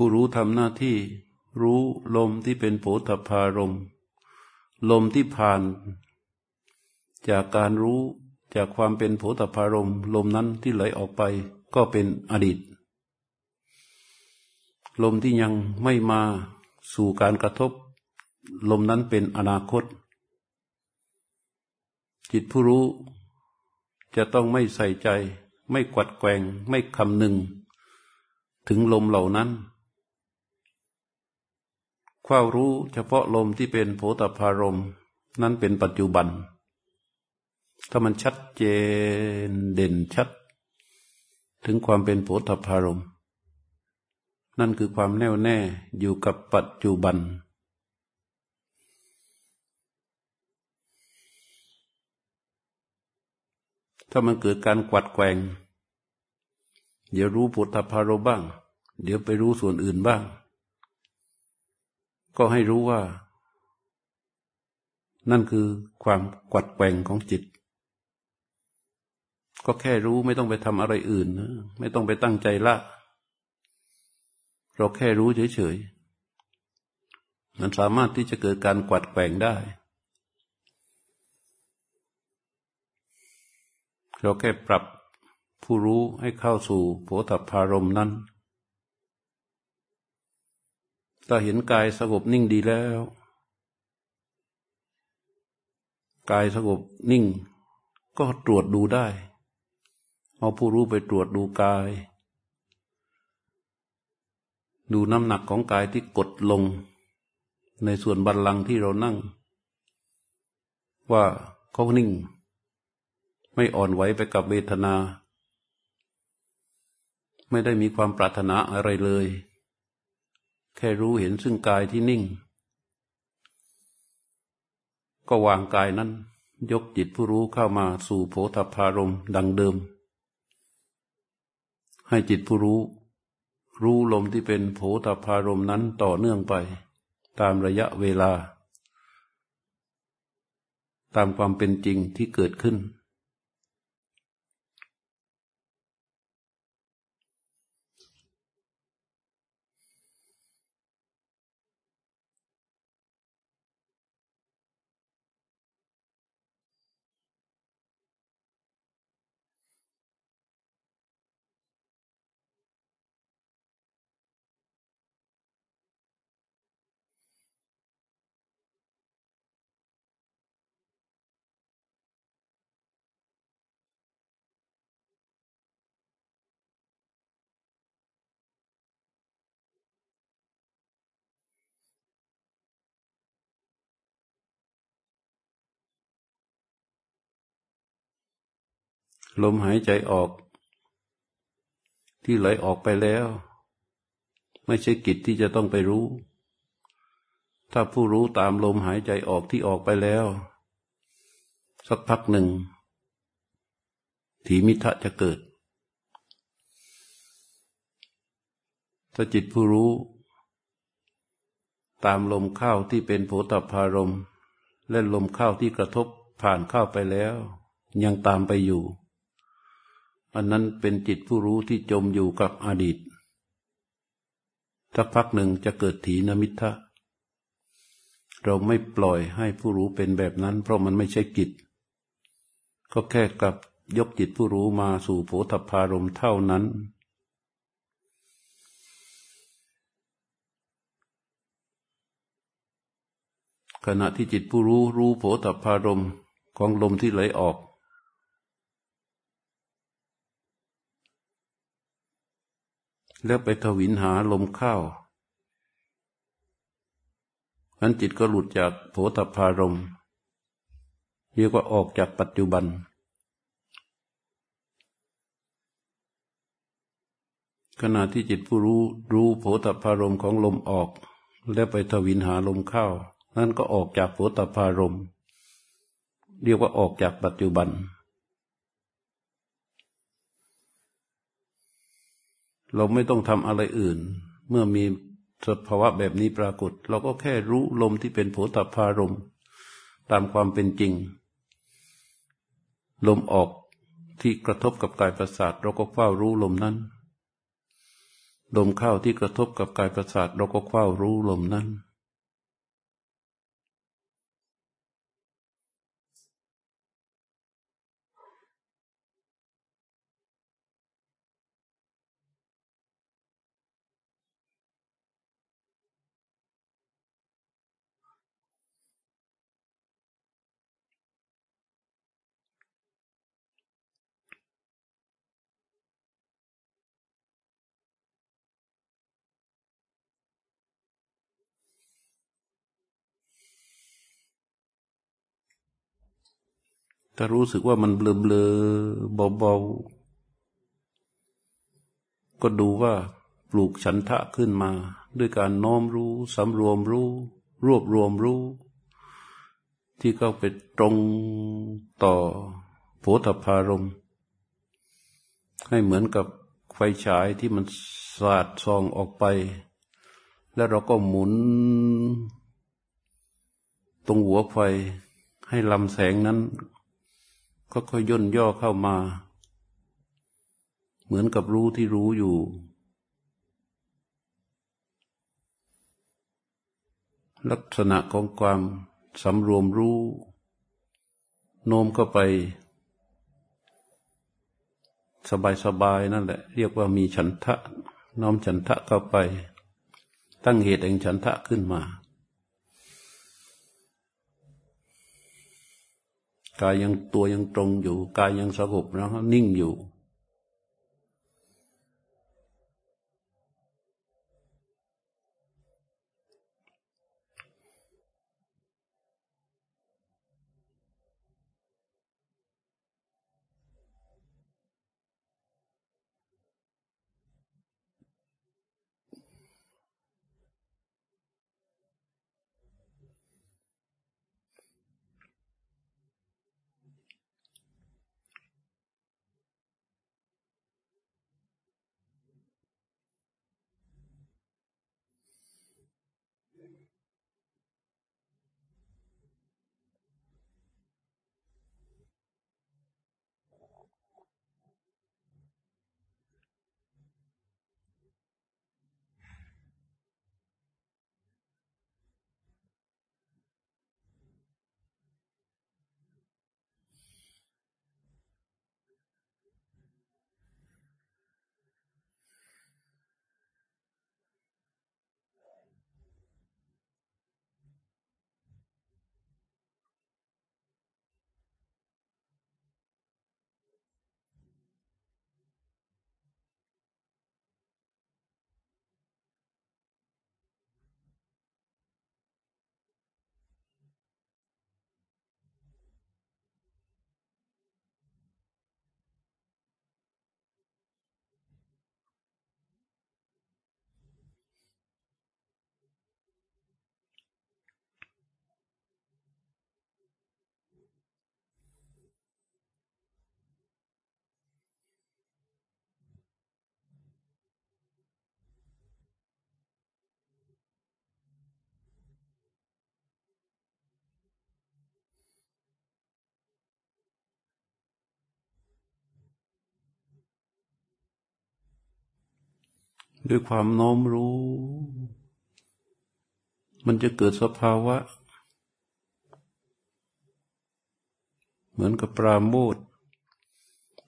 ผู้รู้ทำหน้าที่ รู้ลมที่เป็นโผฏฐารมลมที่ผ่าน จากการรู้จากความเป็นโผฏฐารมลมนั้นที่ไหลออกไปก็เป็นอดีต ลมที่ยังไม่มาสู่การกระทบ ลมนั้นเป็นอนาคต จิตผู้รู้จะต้องไม่ใส่ใจ ไม่กวัดแกงไม่คำหนึ่งถึงลมเหล่านั้น เฝ้ารู้เฉพาะลมที่เป็นโผฏฐารมนั้นเป็นปัจจุบัน ถ้ามันชัดเจนเด่นชัด ถึงความเป็นโผฏฐารมนั่นคือความแน่วแน่อยู่กับปัจจุบัน ถ้ามันเกิดการกวัดแกงเดี๋ยวรู้ปุถะพารมบ้าง เดี๋ยวไปรู้ส่วนอื่นบ้าง ก็ให้รู้ว่า นั่นคือความกวัดแกว่งของจิต ก็แค่รู้ไม่ต้องไปทำอะไรอื่นนะไม่ต้องไปตั้งใจละเราแค่รู้เฉยๆมันสามารถที่จะเกิดการกวัดแกว่งได้เราแค่ปรับผู้รู้ให้เข้าสู่โผฏฐารมนั้น ถ้าเห็นกายสงบนิ่งดีแล้ว กายสงบนิ่ง ก็ตรวจดูได้ เอาผู้รู้ไปตรวจดูกาย ดูน้ำหนักของกายที่กดลง ในส่วนบันลังที่เรานั่ง ว่าเขานิ่ง ไม่อ่อนไหวไปกับเวทนา ไม่ได้มีความปรารถนาอะไรเลย แค่รู้เห็นซึ่งกายที่นิ่ง ก็วางกายนั้น ยกจิตผู้รู้เข้ามาสู่โผฏฐารมดังเดิม ให้จิตผู้รู้ รู้ลมที่เป็นโผฏฐารมนั้นต่อเนื่องไป ตามระยะเวลา ตามความเป็นจริงที่เกิดขึ้น ลมหายใจออก ที่ไหลออกไปแล้ว ไม่ใช่กิจที่จะต้องไปรู้ ถ้าผู้รู้ตามลมหายใจออกที่ออกไปแล้ว สักพักหนึ่งถีมิทะจะเกิด ถ้าจิตผู้รู้ ตามลมเข้าที่เป็นโผฏฐารมและลมเข้าที่กระทบผ่านเข้าไปแล้ว ยังตามไปอยู่ อันนั้นเป็นจิตผู้รู้ที่จมอยู่กับอดีตสักพักหนึ่งจะเกิดถีนมิทะเราไม่ปล่อยให้ผู้รู้เป็นแบบนั้น เพราะมันไม่ใช่กิจ ก็แค่กลับยกจิตผู้รู้มาสู่โผฏฐารมเท่านั้น ขณะที่จิตผู้รู้รู้โผฏฐารมของลมที่ไหลออก แล้วไปทวินหาลมเข้าอันจิตก็หลุดจากโผฏฐารมเรียกว่าออกจากปัจจุบัน ขณะที่จิตผู้รู้รู้โผฏฐารมของลมออก แล้วไปทวินหาลมเข้า นั่นก็ออกจากโผฏฐารมเรียกว่าออกจากปัจจุบัน เราไม่ต้องทำอะไรอื่น เมื่อมีสภาวะแบบนี้ปรากฏ เราก็แค่รู้ลมที่เป็นโผฏฐารมตามความเป็นจริง ลมออกที่กระทบกับกายประสาท เราก็เฝ้ารู้ลมนั้น ลมเข้าที่กระทบกับกายประสาท เราก็เฝ้ารู้ลมนั้น ถ้ารู้สึกว่ามันเบลอเบลอเบาๆก็ดูว่าปลูกฉันทะขึ้นมา ด้วยการน้อมรู้สำรวมรู้ รวบรวมรู้ ที่เข้าไปตรงต่อโผฏฐารมให้เหมือนกับไฟฉายที่มันสาดซองออกไป แล้วเราก็หมุน ตรงหัวไฟให้ลำแสงนั้น ก็ค่อยย่นย่อเข้ามา เหมือนกับรู้ที่รู้อยู่ ลักษณะของความสำรวมรู้ โน้มเข้าไป สบายๆนั่นแหละ เรียกว่ามีฉันทะ น้อมฉันทะเข้าไป ตั้งเหตุแห่งฉันทะขึ้นมา กายยังตัวยังตรงอยู่ กายยังสงบนะครับนิ่งอยู่ ด้วยความโน้มรู้ มันจะเกิดสภาวะ เหมือนกับปราโมท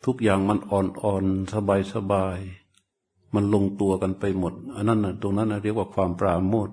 ทุกอย่างมันอ่อนๆ สบายๆ มันลงตัวกันไปหมด อันนั้นนะตรงนั้นนะเรียกว่าความปราโมท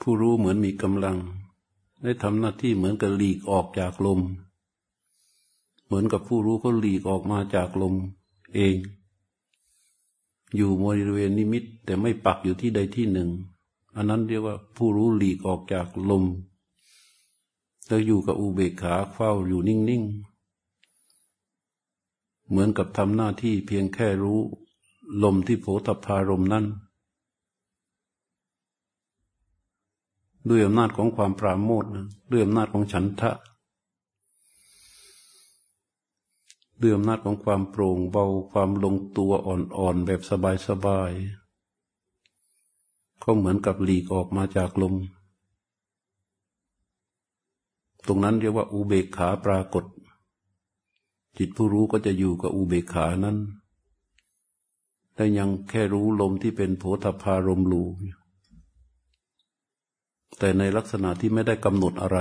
ผู้รู้เหมือนมีกำลัง ได้ทำหน้าที่เหมือนกับหลีกออกจากลม เหมือนกับผู้รู้เขาหลีกออกมาจากลมเอง อยู่บริเวณนิมิต แต่ไม่ปักอยู่ที่ใดที่หนึ่ง อันนั้นเรียกว่าผู้รู้หลีกออกจากลมแล้วอยู่กับอุเบกขาเฝ้าอยู่นิ่งๆ เหมือนกับทำหน้าที่เพียงแค่รู้ ลมที่โผฏฐารมนั้น ด้วยอำนาจของความปราโมทนะด้วยอำนาจของฉันทะด้วยอำนาจของความโปร่งเบาความลงตัวอ่อนๆแบบสบายๆก็เหมือนกับหลีกออกมาจากลม ตรงนั้นเรียกว่าอุเบกขาปรากฏ จิตผู้รู้ก็จะอยู่กับอุเบกขานั้น แต่ยังแค่รู้ลมที่เป็นโผฏฐารมรู แต่ในลักษณะที่ไม่ได้กำหนดอะไร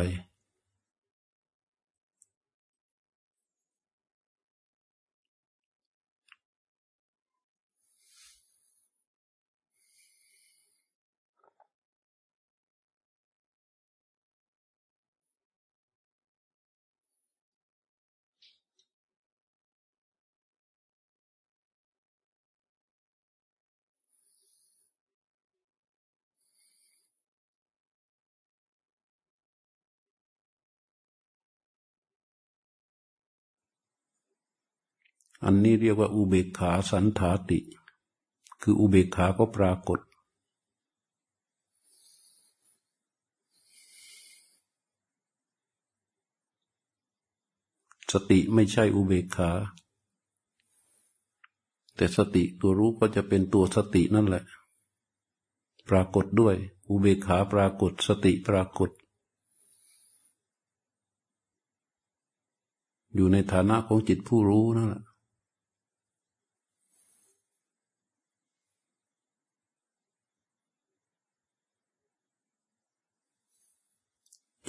อันนี้เรียกว่าอุเบกขาสันถาติ คืออุเบกขาก็ปรากฏ สติไม่ใช่อุเบกขา แต่สติตัวรู้ก็จะเป็นตัวสตินั่นแหละ ปรากฏด้วย อุเบกขาปรากฏ สติปรากฏอยู่ในฐานะของจิตผู้รู้นั่นแหละ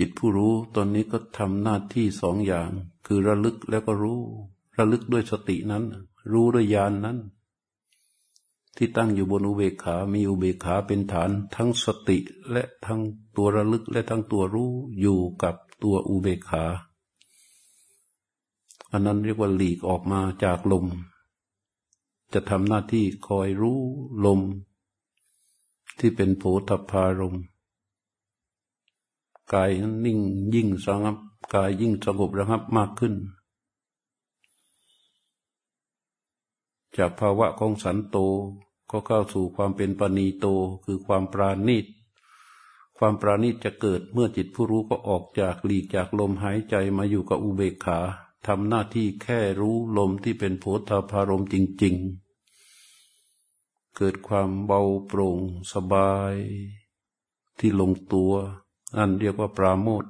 จิตผู้รู้ตอนนี้ก็ทำหน้าที่สองอย่าง คือระลึกแล้วก็รู้ ระลึกด้วยสตินั้น รู้ด้วยญาณนนั้น ที่ตั้งอยู่บนอุเบกขา มีอุเบกขาเป็นฐาน ทั้งสติและทั้งตัวระลึกและทั้งตัวรู้อยู่กับตัวอุเบกขา อันนั้นเรียกว่าหลีกออกมาจากลม จะทำหน้าที่คอยรู้ลม ที่เป็นโผฏฐารม กายนิ่งยิ่งสงบกายยิ่งสงบระงับมากขึ้น จากภาวะของสันโตก็เข้าสู่ความเป็นปณีโตคือความปราณีตความปราณีตจะเกิดเมื่อจิตผู้รู้ก็ออกจากหลีกจากลมหายใจมาอยู่กับอุเบกขาทำหน้าที่แค่รู้ลมที่เป็นโพธาพารมจริง ๆ เกิดความเบาโปร่งสบายที่ลงตัว นั่นเรียกว่าปราโมท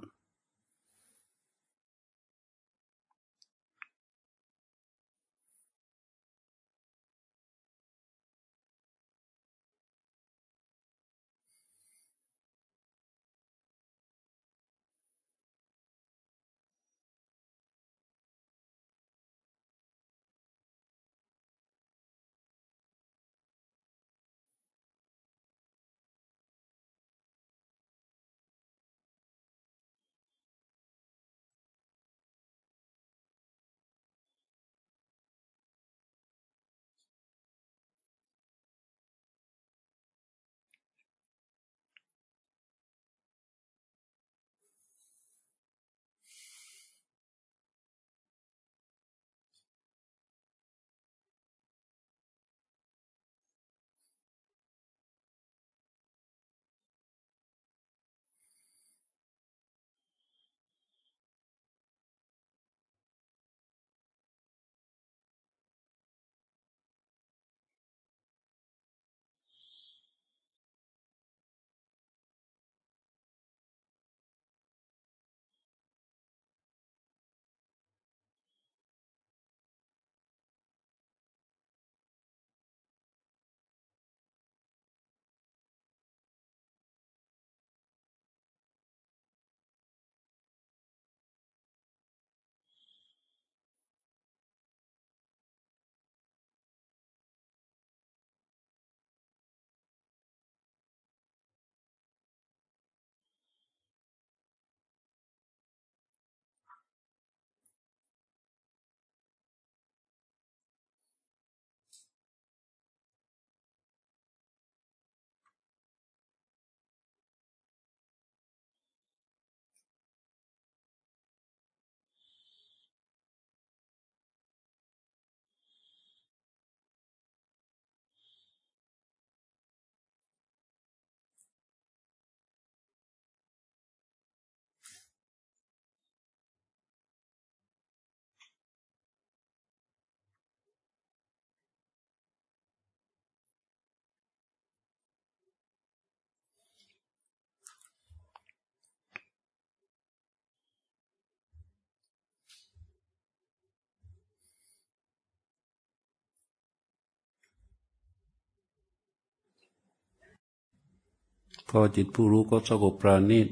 พอจิตผู้รู้ก็สงบปราณีต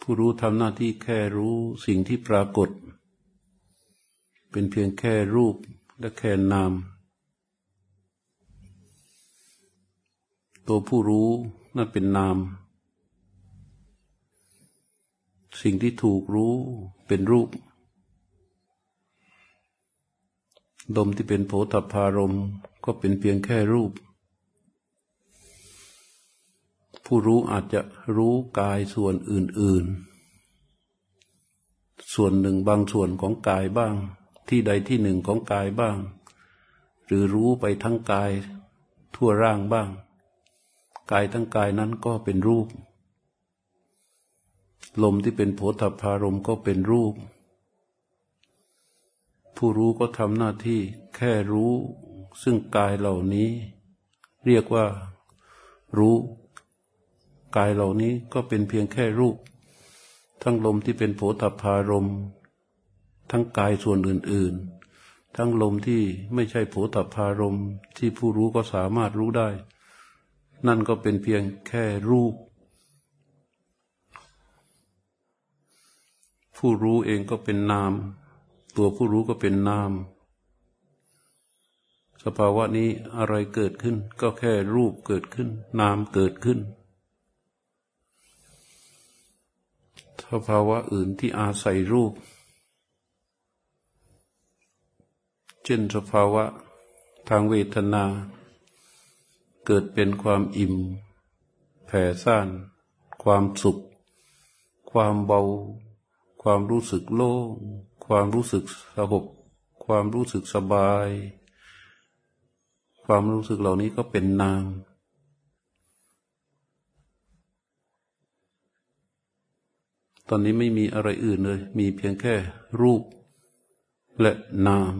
ผู้รู้ทำหน้าที่แค่รู้สิ่งที่ปรากฏ เป็นเพียงแค่รูปและแค่นาม ตัวผู้รู้นั่นเป็นนาม สิ่งที่ถูกรู้เป็นรูปดมที่เป็นโผฏฐารมก็เป็นเพียงแค่รูป ผู้รู้อาจจะรู้กายส่วนอื่น ๆ ส่วนหนึ่งบางส่วนของกายบ้าง ที่ใดที่หนึ่งของกายบ้าง หรือรู้ไปทั้งกายทั่วร่างบ้าง กายทั้งกายนั้นก็เป็นรูป ลมที่เป็นโผฏฐารมก็เป็นรูป ผู้รู้ก็ทำหน้าที่แค่รู้ซึ่งกายเหล่านี้ เรียกว่ารู้ กายเหล่านี้ก็เป็นเพียงแค่รูป ทั้งลมที่เป็นโผฏฐารม ทั้งกายส่วนอื่น ๆ ทั้งลมที่ไม่ใช่โผฏฐารมที่ผู้รู้ก็สามารถรู้ได้ นั่นก็เป็นเพียงแค่รูป ผู้รู้เองก็เป็นนาม ตัวผู้รู้ก็เป็นนามสภาวะนี้อะไรเกิดขึ้นก็แค่รูปเกิดขึ้น นามเกิดขึ้น สภาวะอื่นที่อาศัยรูป เช่นสภาวะทางเวทนา เกิดเป็นความอิ่ม แผ่ซ่าน ความสุข ความเบา ความรู้สึกโล่ง ความรู้สึกสงบความรู้สึกสบาย ความรู้สึกเหล่านี้ก็เป็นนาม ตอนนี้ไม่มีอะไรอื่นเลย มีเพียงแค่รูปและนาม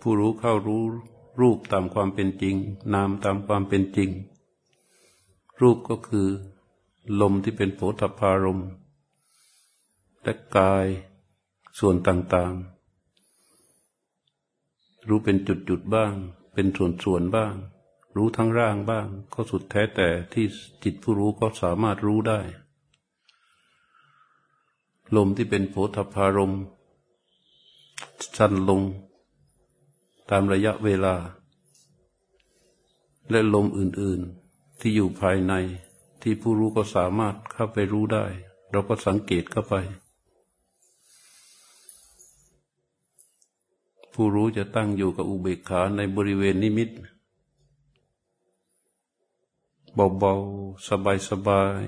ผู้รู้เข้ารู้รูปตามความเป็นจริง นามตามความเป็นจริง รูปก็คือ ลมที่เป็นโผฏฐารมและกายส่วนต่างๆ รู้เป็นจุดๆบ้าง เป็นส่วนๆบ้าง รู้ทั้งร่างบ้าง ก็สุดแท้แต่ที่จิตผู้รู้ก็สามารถรู้ได้ ลมที่เป็นโผฏฐารมสั้นลง ตามระยะเวลา และลมอื่นๆที่อยู่ภายในที่ผู้รู้ก็สามารถเข้าไปรู้ได้ เราก็สังเกตเข้าไป ผู้รู้จะตั้งอยู่กับอุเบกขาในบริเวณนิมิต เบาๆ สบาย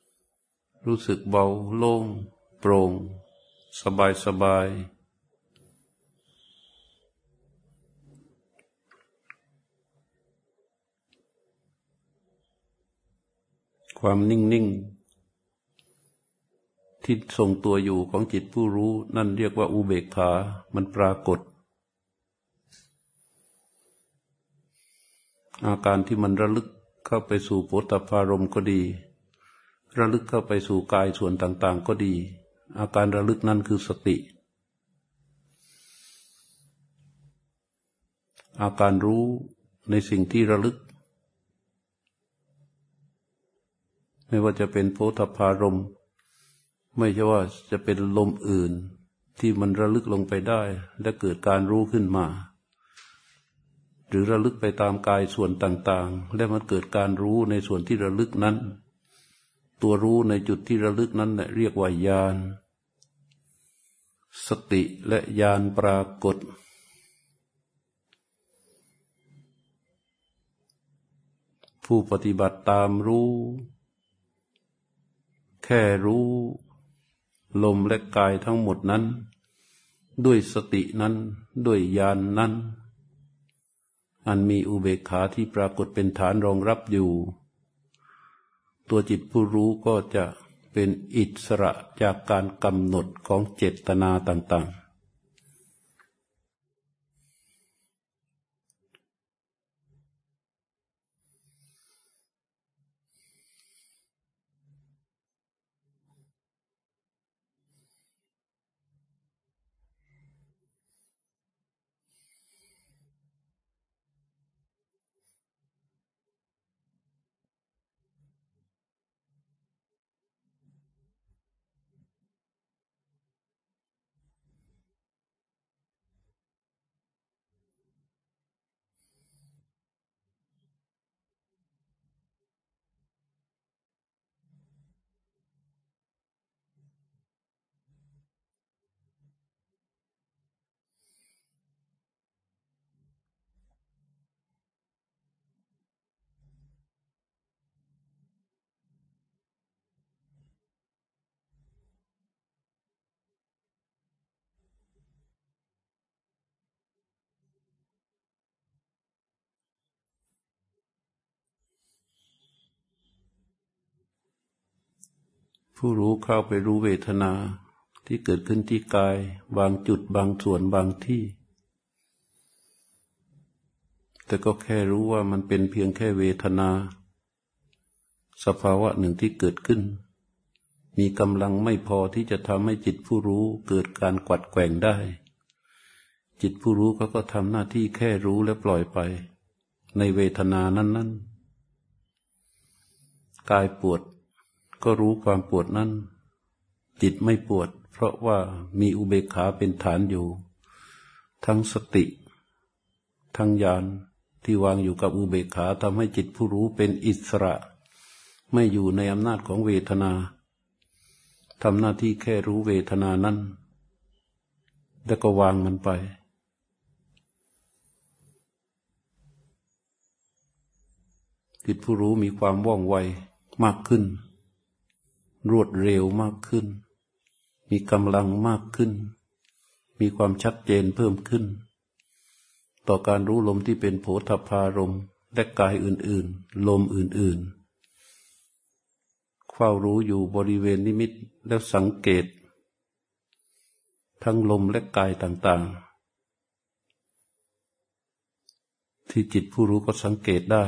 ๆ รู้สึกเบาโล่ง โปร่ง สบายๆความนิ่งนิ่ง ที่ทรงตัวอยู่ของจิตผู้รู้ นั่นเรียกว่าอุเบกขา มันปรากฏ อาการที่มันระลึกเข้าไปสู่โพธพารมก็ดี ระลึกเข้าไปสู่กายส่วนต่างๆ ก็ดี อาการระลึกนั้นคือสติ อาการรู้ในสิ่งที่ระลึก ไม่ว่าจะเป็นโพธพารม ไม่ใช่ว่าจะเป็นลมอื่นที่มันระลึกลงไปได้ และเกิดการรู้ขึ้นมา หรือระลึกไปตามกายส่วนต่างๆ และมันเกิดการรู้ในส่วนที่ระลึกนั้น ตัวรู้ในจุดที่ระลึกนั้นเรียกว่าญาณสติและญาณปรากฏ ผู้ปฏิบัติตามรู้ แค่รู้ ลมและกายทั้งหมดนั้น ด้วยสตินั้นด้วยญาณนนั้น อันมีอุเบกขาที่ปรากฏเป็นฐานรองรับอยู่ ตัวจิตผู้รู้ก็จะเป็นอิสระจากการกำหนดของเจตนาต่าง ๆ ผู้รู้เข้าไปรู้เวทนาที่เกิดขึ้นที่กาย บางจุดบางส่วนบางที่ แต่ก็แค่รู้ว่ามันเป็นเพียงแค่เวทนา สภาวะหนึ่งที่เกิดขึ้น มีกำลังไม่พอที่จะทำให้จิตผู้รู้เกิดการกวัดแกว่งได้ จิตผู้รู้เขาก็ทำหน้าที่แค่รู้และปล่อยไป ในเวทนานั้น ๆ กายปวด ก็รู้ความปวดนั้น จิตไม่ปวด เพราะว่ามีอุเบกขาเป็นฐานอยู่ ทั้งสติ ทั้งญาณที่วางอยู่กับอุเบกขาทำให้จิตผู้รู้เป็นอิสระ ไม่อยู่ในอำนาจของเวทนาทำหน้าที่แค่รู้เวทนานั้น แล้วก็วางมันไป จิตผู้รู้มีความว่องไวมากขึ้น รวดเร็วมากขึ้น มีกำลังมากขึ้น มีความชัดเจนเพิ่มขึ้น ต่อการรู้ลมที่เป็นโผฏฐารมและกายอื่นๆ ลมอื่นๆ เฝ้ารู้อยู่บริเวณนิมิตแล้วสังเกต ทั้งลมและกายต่างๆ ที่จิตผู้รู้ก็สังเกตได้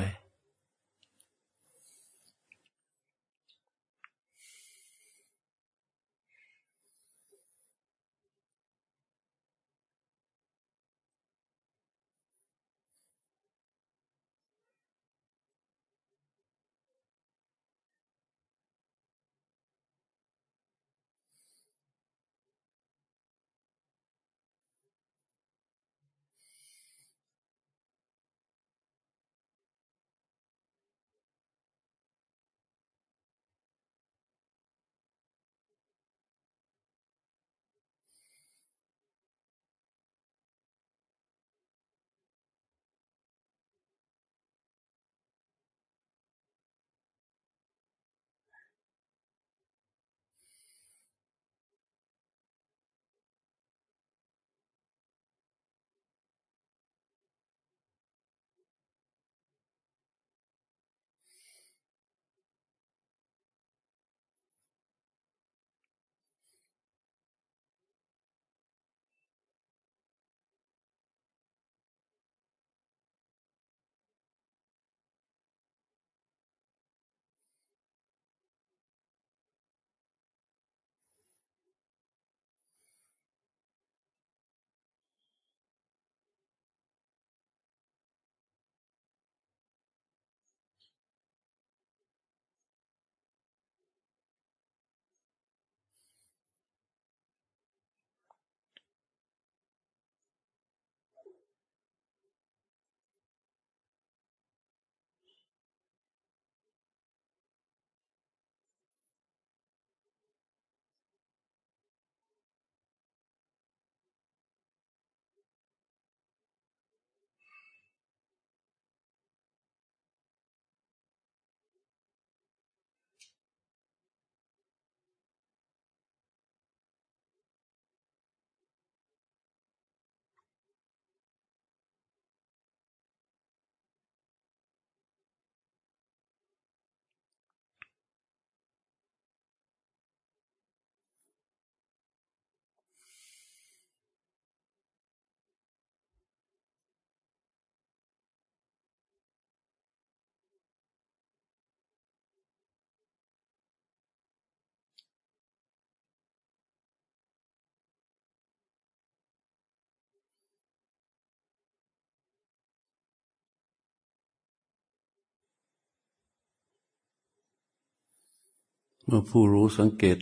เมื่อผู้รู้สังเกต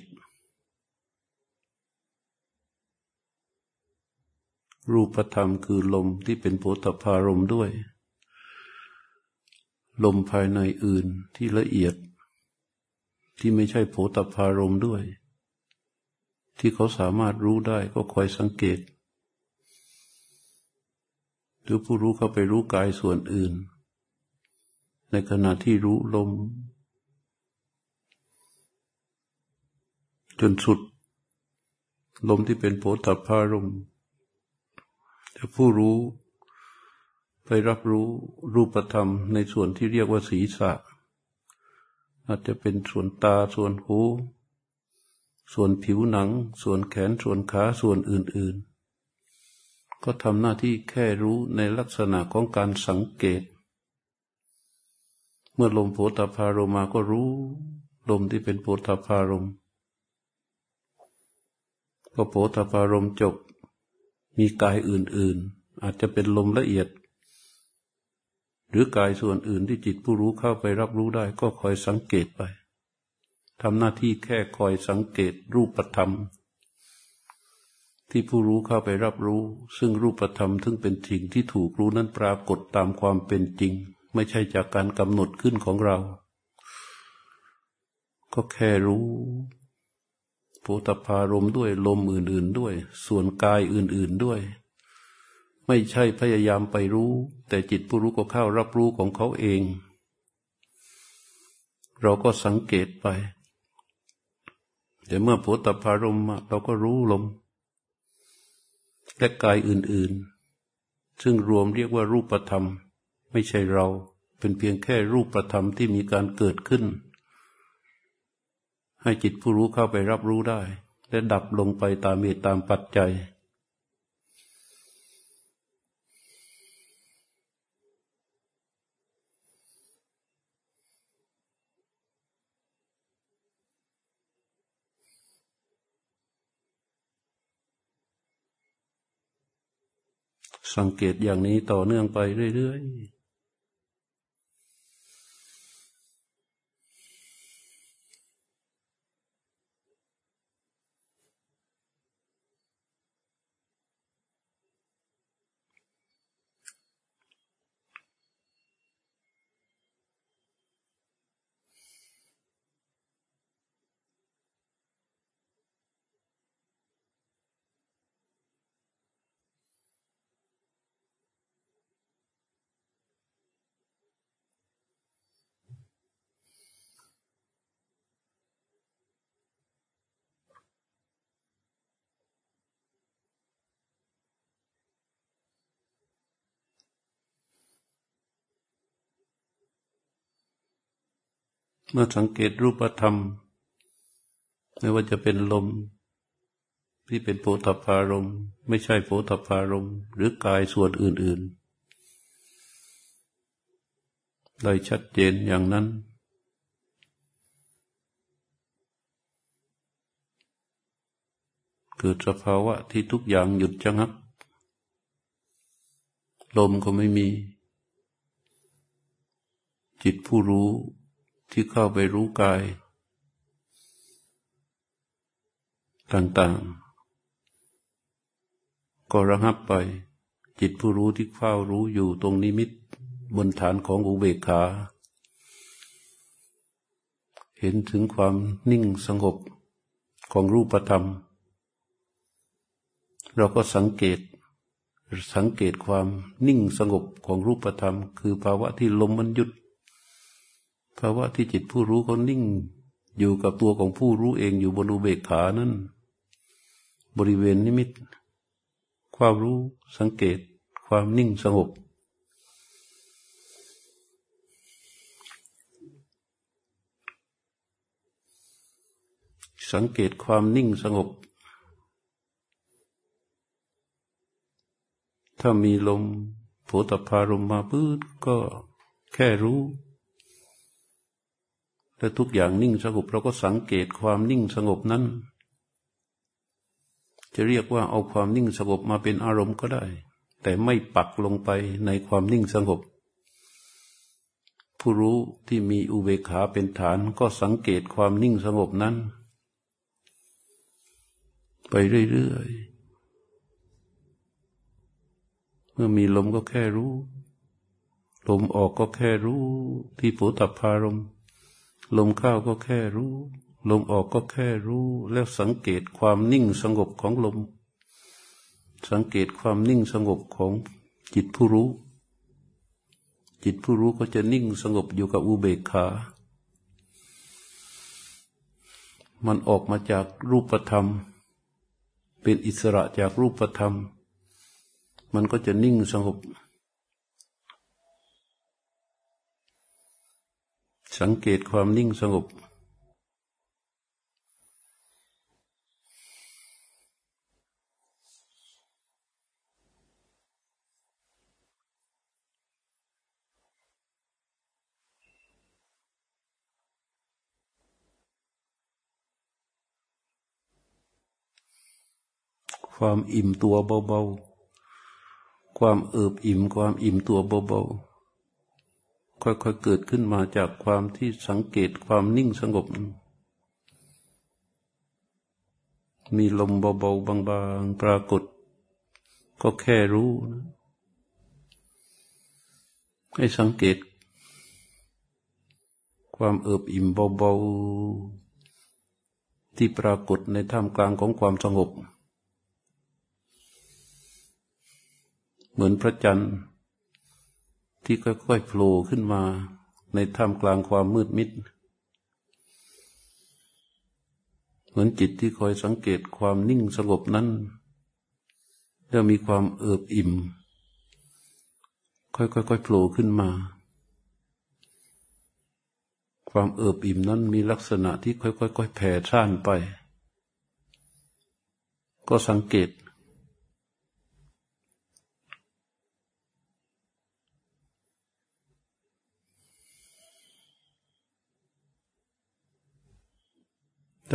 รูปธรรมคือลมที่เป็นโพธพารมด้วย ลมภายในอื่นที่ละเอียด ที่ไม่ใช่โผตพารมด้วย ที่เขาสามารถรู้ได้ก็คอยสังเกตหรือผู้รู้เข้าไปรู้กายส่วนอื่น ในขณะที่รู้ลม จนสุด ลมที่เป็นโผฏฐารมจะผู้รู้ไปรับรู้รูปธรรมในส่วนที่เรียกว่าศีรษะ อาจจะเป็นส่วนตาส่วนหู ส่วนผิวหนัง ส่วนแขนส่วนขาส่วนอื่น ๆ ก็ทำหน้าที่แค่รู้ในลักษณะของการสังเกต เมื่อลมโผฏฐารมมาก็รู้ ลมที่เป็นโผฏฐารมพ อโผฏฐารมจบ มีกายอื่น ๆ อาจจะเป็นลมละเอียด หรือกายส่วนอื่นที่จิตผู้รู้เข้าไปรับรู้ได้ก็คอยสังเกตไปทำหน้าที่แค่คอยสังเกตรูปธรรม ที่ผู้รู้เข้าไปรับรู้ ซึ่งรูปธรรมทึ่งเป็นสิ่งที่ถูกรู้นั้นปรากฏตามความเป็นจริง ไม่ใช่จากการกำหนดขึ้นของเรา ก็แค่รู้ โพธพารมด้วยลมอื่น ๆด้วย ส่วนกายอื่น ๆด้วย ไม่ใช่พยายามไปรู้ แต่จิตผู้รู้ก็เข้ารับรู้ของเขาเอง เราก็สังเกตไปแต่เมื่อโผตพารมเราก็รู้ลมและกายอื่น ๆ ซึ่งรวมเรียกว่ารูปธรรม ไม่ใช่เราเป็นเพียงแค่รูปธรรมที่มีการเกิดขึ้น ให้จิตผู้รู้เข้าไปรับรู้ได้ และดับลงไปตามเหตุตามปัจจัย สังเกตอย่างนี้ต่อเนื่องไปเรื่อยๆ เมื่อสังเกตรูปธรรม ไม่ว่าจะเป็นลม ที่เป็นโพธพารม ไม่ใช่โพธพารม หรือกายส่วนอื่น ๆ ได้ชัดเจนอย่างนั้น เกิดสภาวะที่ทุกอย่างหยุดชะงัก ลมก็ไม่มี จิตผู้รู้ ที่เข้าไปรู้กาย ต่างๆ ก็ระงับไป จิตผู้รู้ที่เฝ้ารู้อยู่ตรงนิมิตบนฐานของอุเบกขา เห็นถึงความนิ่งสงบของรูปธรรม เราก็สังเกตสังเกตความนิ่งสงบของรูปธรรม คือภาวะที่ลมมันหยุด ภาวะที่จิตผู้รู้เขานิ่ง อยู่กับตัวของผู้รู้เองอยู่บนอุเบกขานั้น บริเวณนิมิต ความรู้สังเกต ความนิ่งสงบสังเกตความนิ่งสงบ ถ้ามีลมโผตพารมมาพื้นก็แค่รู้ และทุกอย่างนิ่งสงบเราก็สังเกตความนิ่งสงบนั้น จะเรียกว่าเอาความนิ่งสงบมาเป็นอารมณ์ก็ได้ แต่ไม่ปักลงไปในความนิ่งสงบ ผู้รู้ที่มีอุเบกขาเป็นฐานก็สังเกตความนิ่งสงบนั้น ไปเรื่อยๆเมื่อมีลมก็แค่รู้ ลมออกก็แค่รู้ที่โผตัพารมณ์ ลมเข้าก็แค่รู้ ลมออกก็แค่รู้ แล้วสังเกตความนิ่งสงบของลม สังเกตความนิ่งสงบของจิตผู้รู้ จิตผู้รู้ก็จะนิ่งสงบอยู่กับอุเบกขา มันออกมาจากรูปธรรม เป็นอิสระจากรูปธรรม มันก็จะนิ่งสงบ สังเกตความนิ่งสงบ ความอิ่มตัวเบาๆ ความเอิบอิ่ม ความอิ่มตัวเบาๆ ค่อยๆเกิดขึ้นมาจากความที่สังเกตความนิ่งสงบ มีลมเบาๆบางๆ ปรากฏ ก็แค่รู้นะให้สังเกต ความเอิบอิ่มเบาๆ ที่ปรากฏในท่ามกลางของความสงบ เหมือนพระจันทร์ ที่ค่อยๆโผล่ขึ้นมา ในท่ามกลางความมืดมิด เหมือนจิตที่คอยสังเกตความนิ่งสงบนั้นแล้วมีความเอิบอิ่ม ค่อยๆโผล่ขึ้นมา ความเอิบอิ่มนั้นมีลักษณะที่ค่อยๆแผ่ซ่านไป ก็สังเกต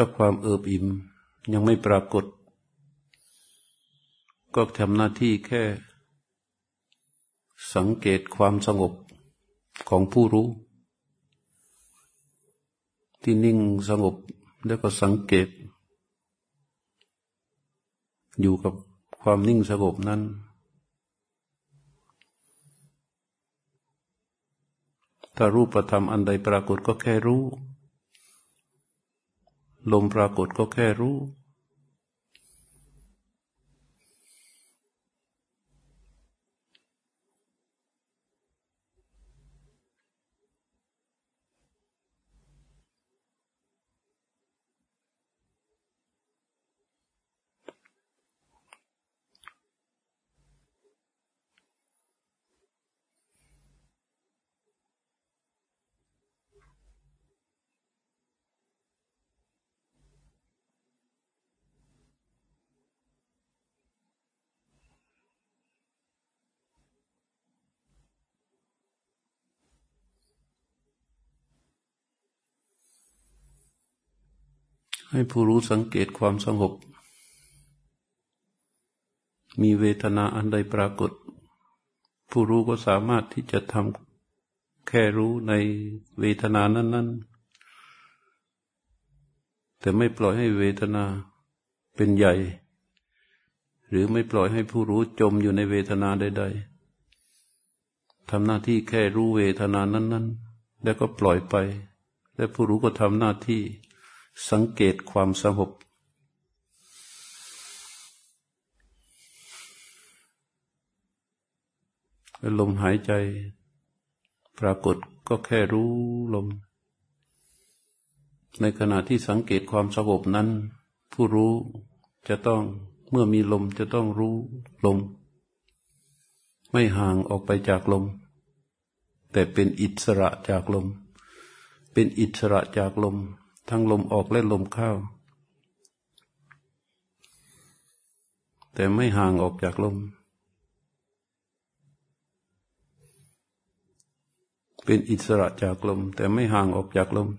ถ้าความเอิบอิ่มยังไม่ปรากฏ ก็ทำหน้าที่แค่ สังเกตความสงบของผู้รู้ ที่นิ่งสงบแล้วก็สังเกต อยู่กับความนิ่งสงบนั้น ถ้ารูปธรรมอันใดปรากฏก็แค่รู้ ลมปรากฏก็แค่รู้ ให้ผู้รู้สังเกตความสงบ มีเวทนาอันใดปรากฏ ผู้รู้ก็สามารถที่จะทำแค่รู้ในเวทนานั้น ๆ แต่ไม่ปล่อยให้เวทนาเป็นใหญ่ หรือไม่ปล่อยให้ผู้รู้จมอยู่ในเวทนาใด ๆทำหน้าที่แค่รู้เวทนานั้น ๆ แล้วก็ปล่อยไป และผู้รู้ก็ทำหน้าที่ สังเกตความสงบลมหายใจ ปรากฏก็แค่รู้ลม ในขณะที่สังเกตความสงบนั้น ผู้รู้จะต้องเมื่อมีลมจะต้องรู้ลม ไม่ห่างออกไปจากลม แต่เป็นอิสระจากลม เป็นอิสระจากลม ทั้งลมออกและลมเข้า แต่ไม่ห่างออกจากลม เป็นอิสระจากลม แต่ไม่ห่างออกจากลม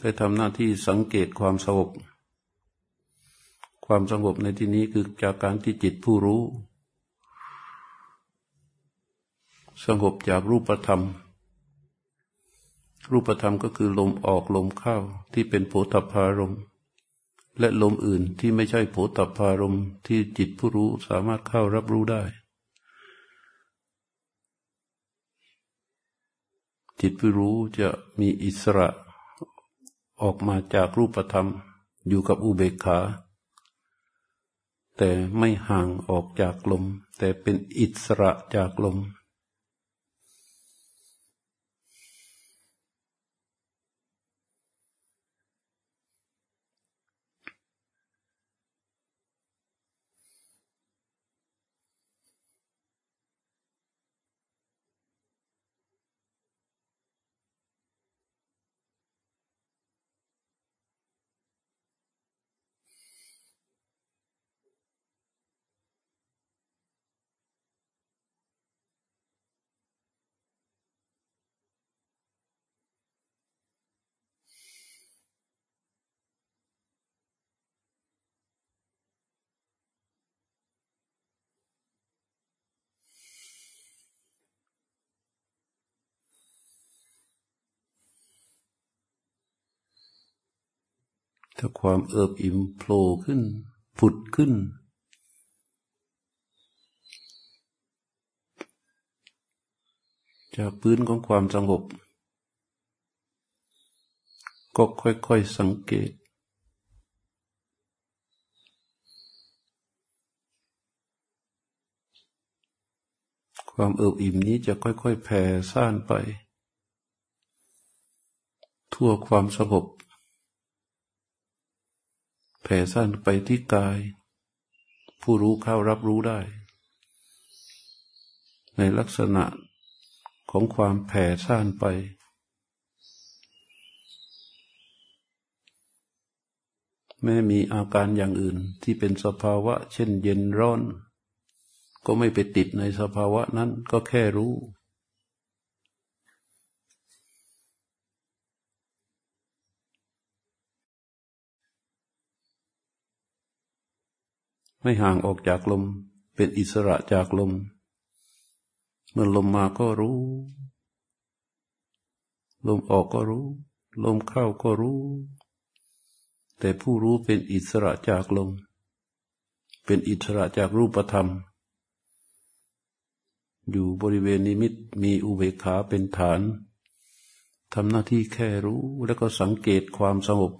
ได้ทำหน้าที่สังเกตความสงบ ความสงบในที่นี้คือจากการที่จิตผู้รู้ สงบจากรูปธรรม รูปธรรมก็คือลมออกลมเข้าที่เป็นโผฏฐารมและลมอื่นที่ไม่ใช่โผฏฐารมที่จิตผู้รู้สามารถเข้ารับรู้ได้ จิตผู้รู้จะมีอิสระออกมาจากรูปธรรมอยู่กับอุเบกขา แต่ไม่ห่างออกจากลม แต่เป็นอิสระจากลม ถ้าความเอิบอิ่มโผล่ขึ้น ผุดขึ้น จากพื้นของความสงบ ก็ค่อยๆสังเกต ความเอิบอิ่มนี้จะค่อยๆแผ่ซ่านไป ทั่วความสงบ แผ่สั้นไปที่กาย ผู้รู้เข้ารับรู้ได้ ในลักษณะของความแผ่ซ่านไป แม้มีอาการอย่างอื่นที่เป็นสภาวะ เช่นเย็นร้อน ก็ไม่ไปติดในสภาวะนั้นก็แค่รู้ ไม่ห่างออกจากลม เป็นอิสระจากลม เมื่อลมมาก็รู้ ลมออกก็รู้ ลมเข้าก็รู้ แต่ผู้รู้เป็นอิสระจากลม เป็นอิสระจากรูปธรรม อยู่บริเวณนิมิตมีอุเบกขาเป็นฐานทำหน้าที่แค่รู้แล้วก็สังเกตความสงบ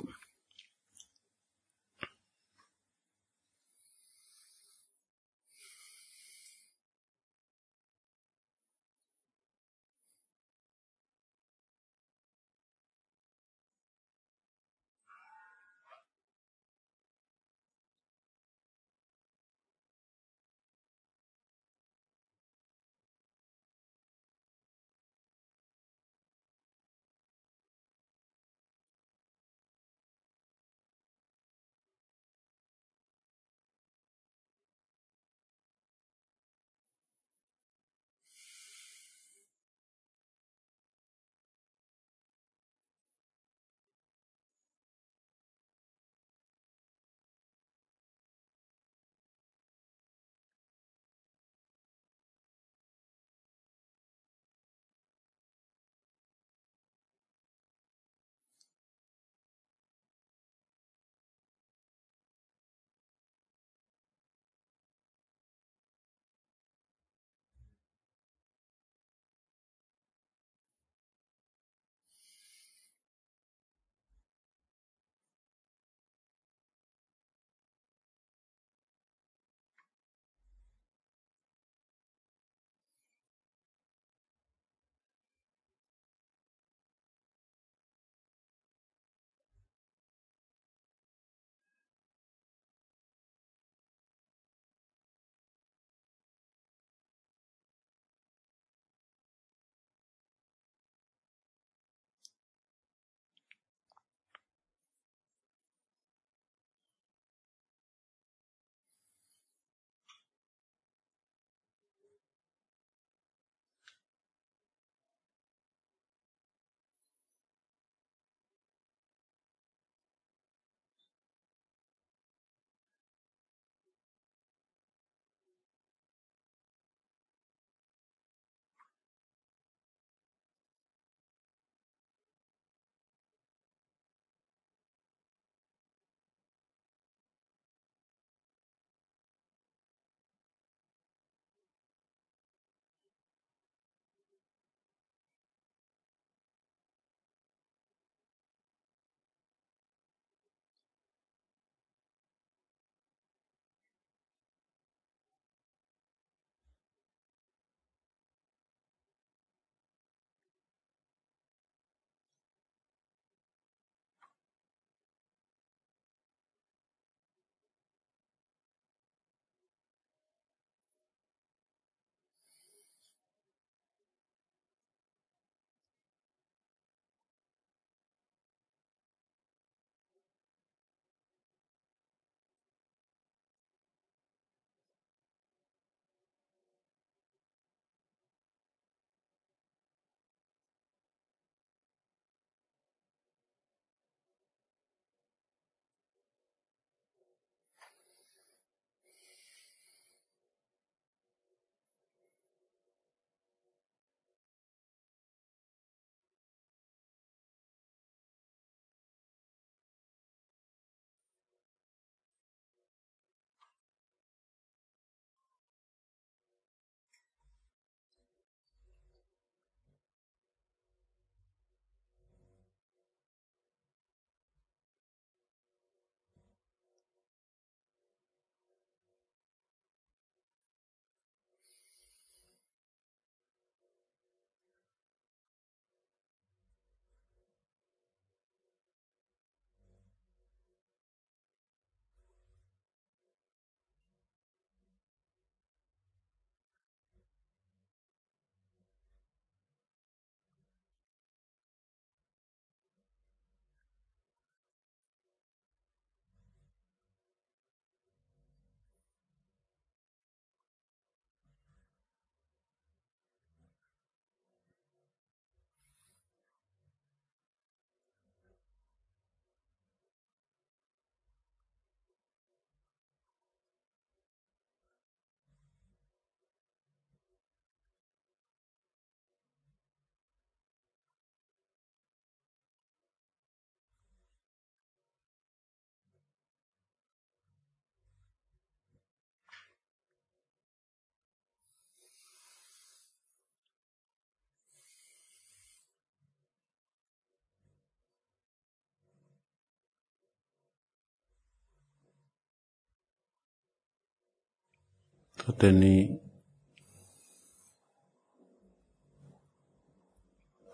ถ้าแต่นี้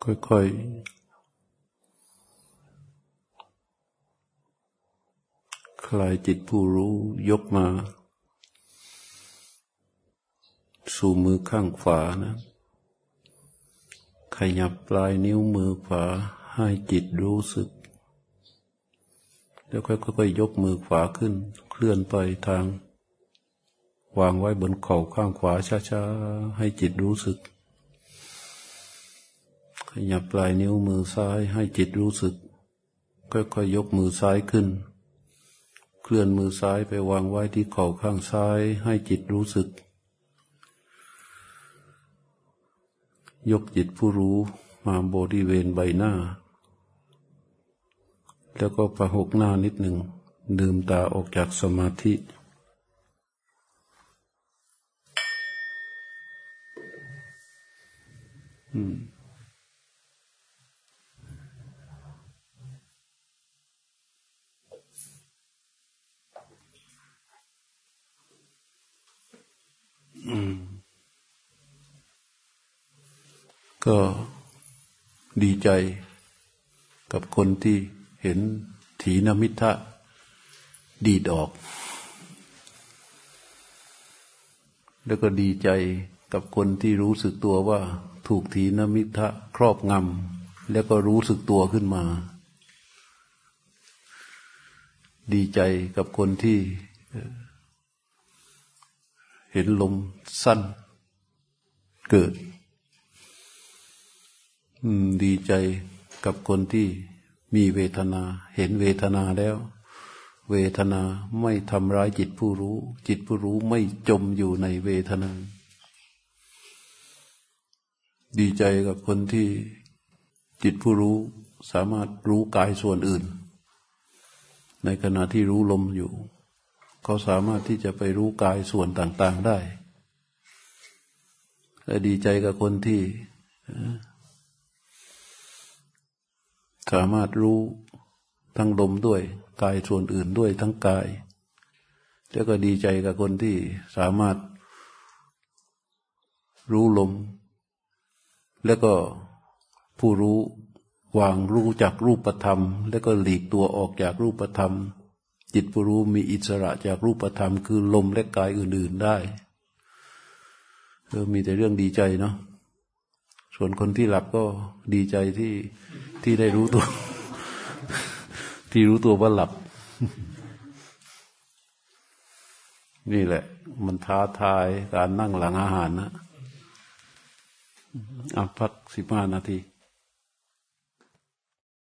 ค่อยๆ คลายจิตผู้รู้ยกมา สู่มือข้างขวานะ ขยับปลายนิ้วมือขวาให้จิตรู้สึก แล้วค่อยๆยกมือขวาขึ้น เคลื่อนไปทาง วางไว้บนเข่าข้างขวาช้าๆ ให้จิตรู้สึก ขยับปลายนิ้วมือซ้ายให้จิตรู้สึก ค่อยๆยกมือซ้ายขึ้น เคลื่อนมือซ้ายไปวางไว้ที่เข่าข้างซ้าย ให้จิตรู้สึก ยกจิตผู้รู้มาบริเวณใบหน้า แล้วก็ประหกหน้านิดหนึ่ง ดื่มตาออกจากสมาธิ อืม ก็ดีใจกับคนที่เห็นถีนมิทะดีดออก แล้วก็ดีใจ กับคนที่รู้สึกตัวว่าถูกถีนมิทะครอบงำแล้วก็รู้สึกตัวขึ้นมา ดีใจกับคนที่เห็นลมสั้นเกิดดีใจกับคนที่มีเวทนา เห็นเวทนาแล้ว เวทนาไม่ทำร้ายจิตผู้รู้ จิตผู้รู้ไม่จมอยู่ในเวทนา ดีใจกับคนที่จิตผู้รู้สามารถรู้กายส่วนอื่น ในขณะที่รู้ลมอยู่ เขาสามารถที่จะไปรู้กายส่วนต่าง ๆได้และดีใจกับคนที่ สามารถรู้ทั้งลมด้วย กายส่วนอื่นด้วยทั้งกาย แล้วก็ดีใจกับคนที่สามารถรู้ลม แล้วก็ผู้รู้วางรู้จากรูปธรรม แล้วก็หลีกตัวออกจากรูปธรรม จิตผู้รู้มีอิสระจากรูปธรรม คือลมและกายอื่น ๆได้เออมีแต่เรื่องดีใจเนาะส่วนคนที่หลับก็ดีใจที่ที่ได้รู้ตัว ที่รู้ตัวว่าหลับ นี่แหละ มันท้าทายการนั่งหลังอาหารนะ อะพักสิบห้านาที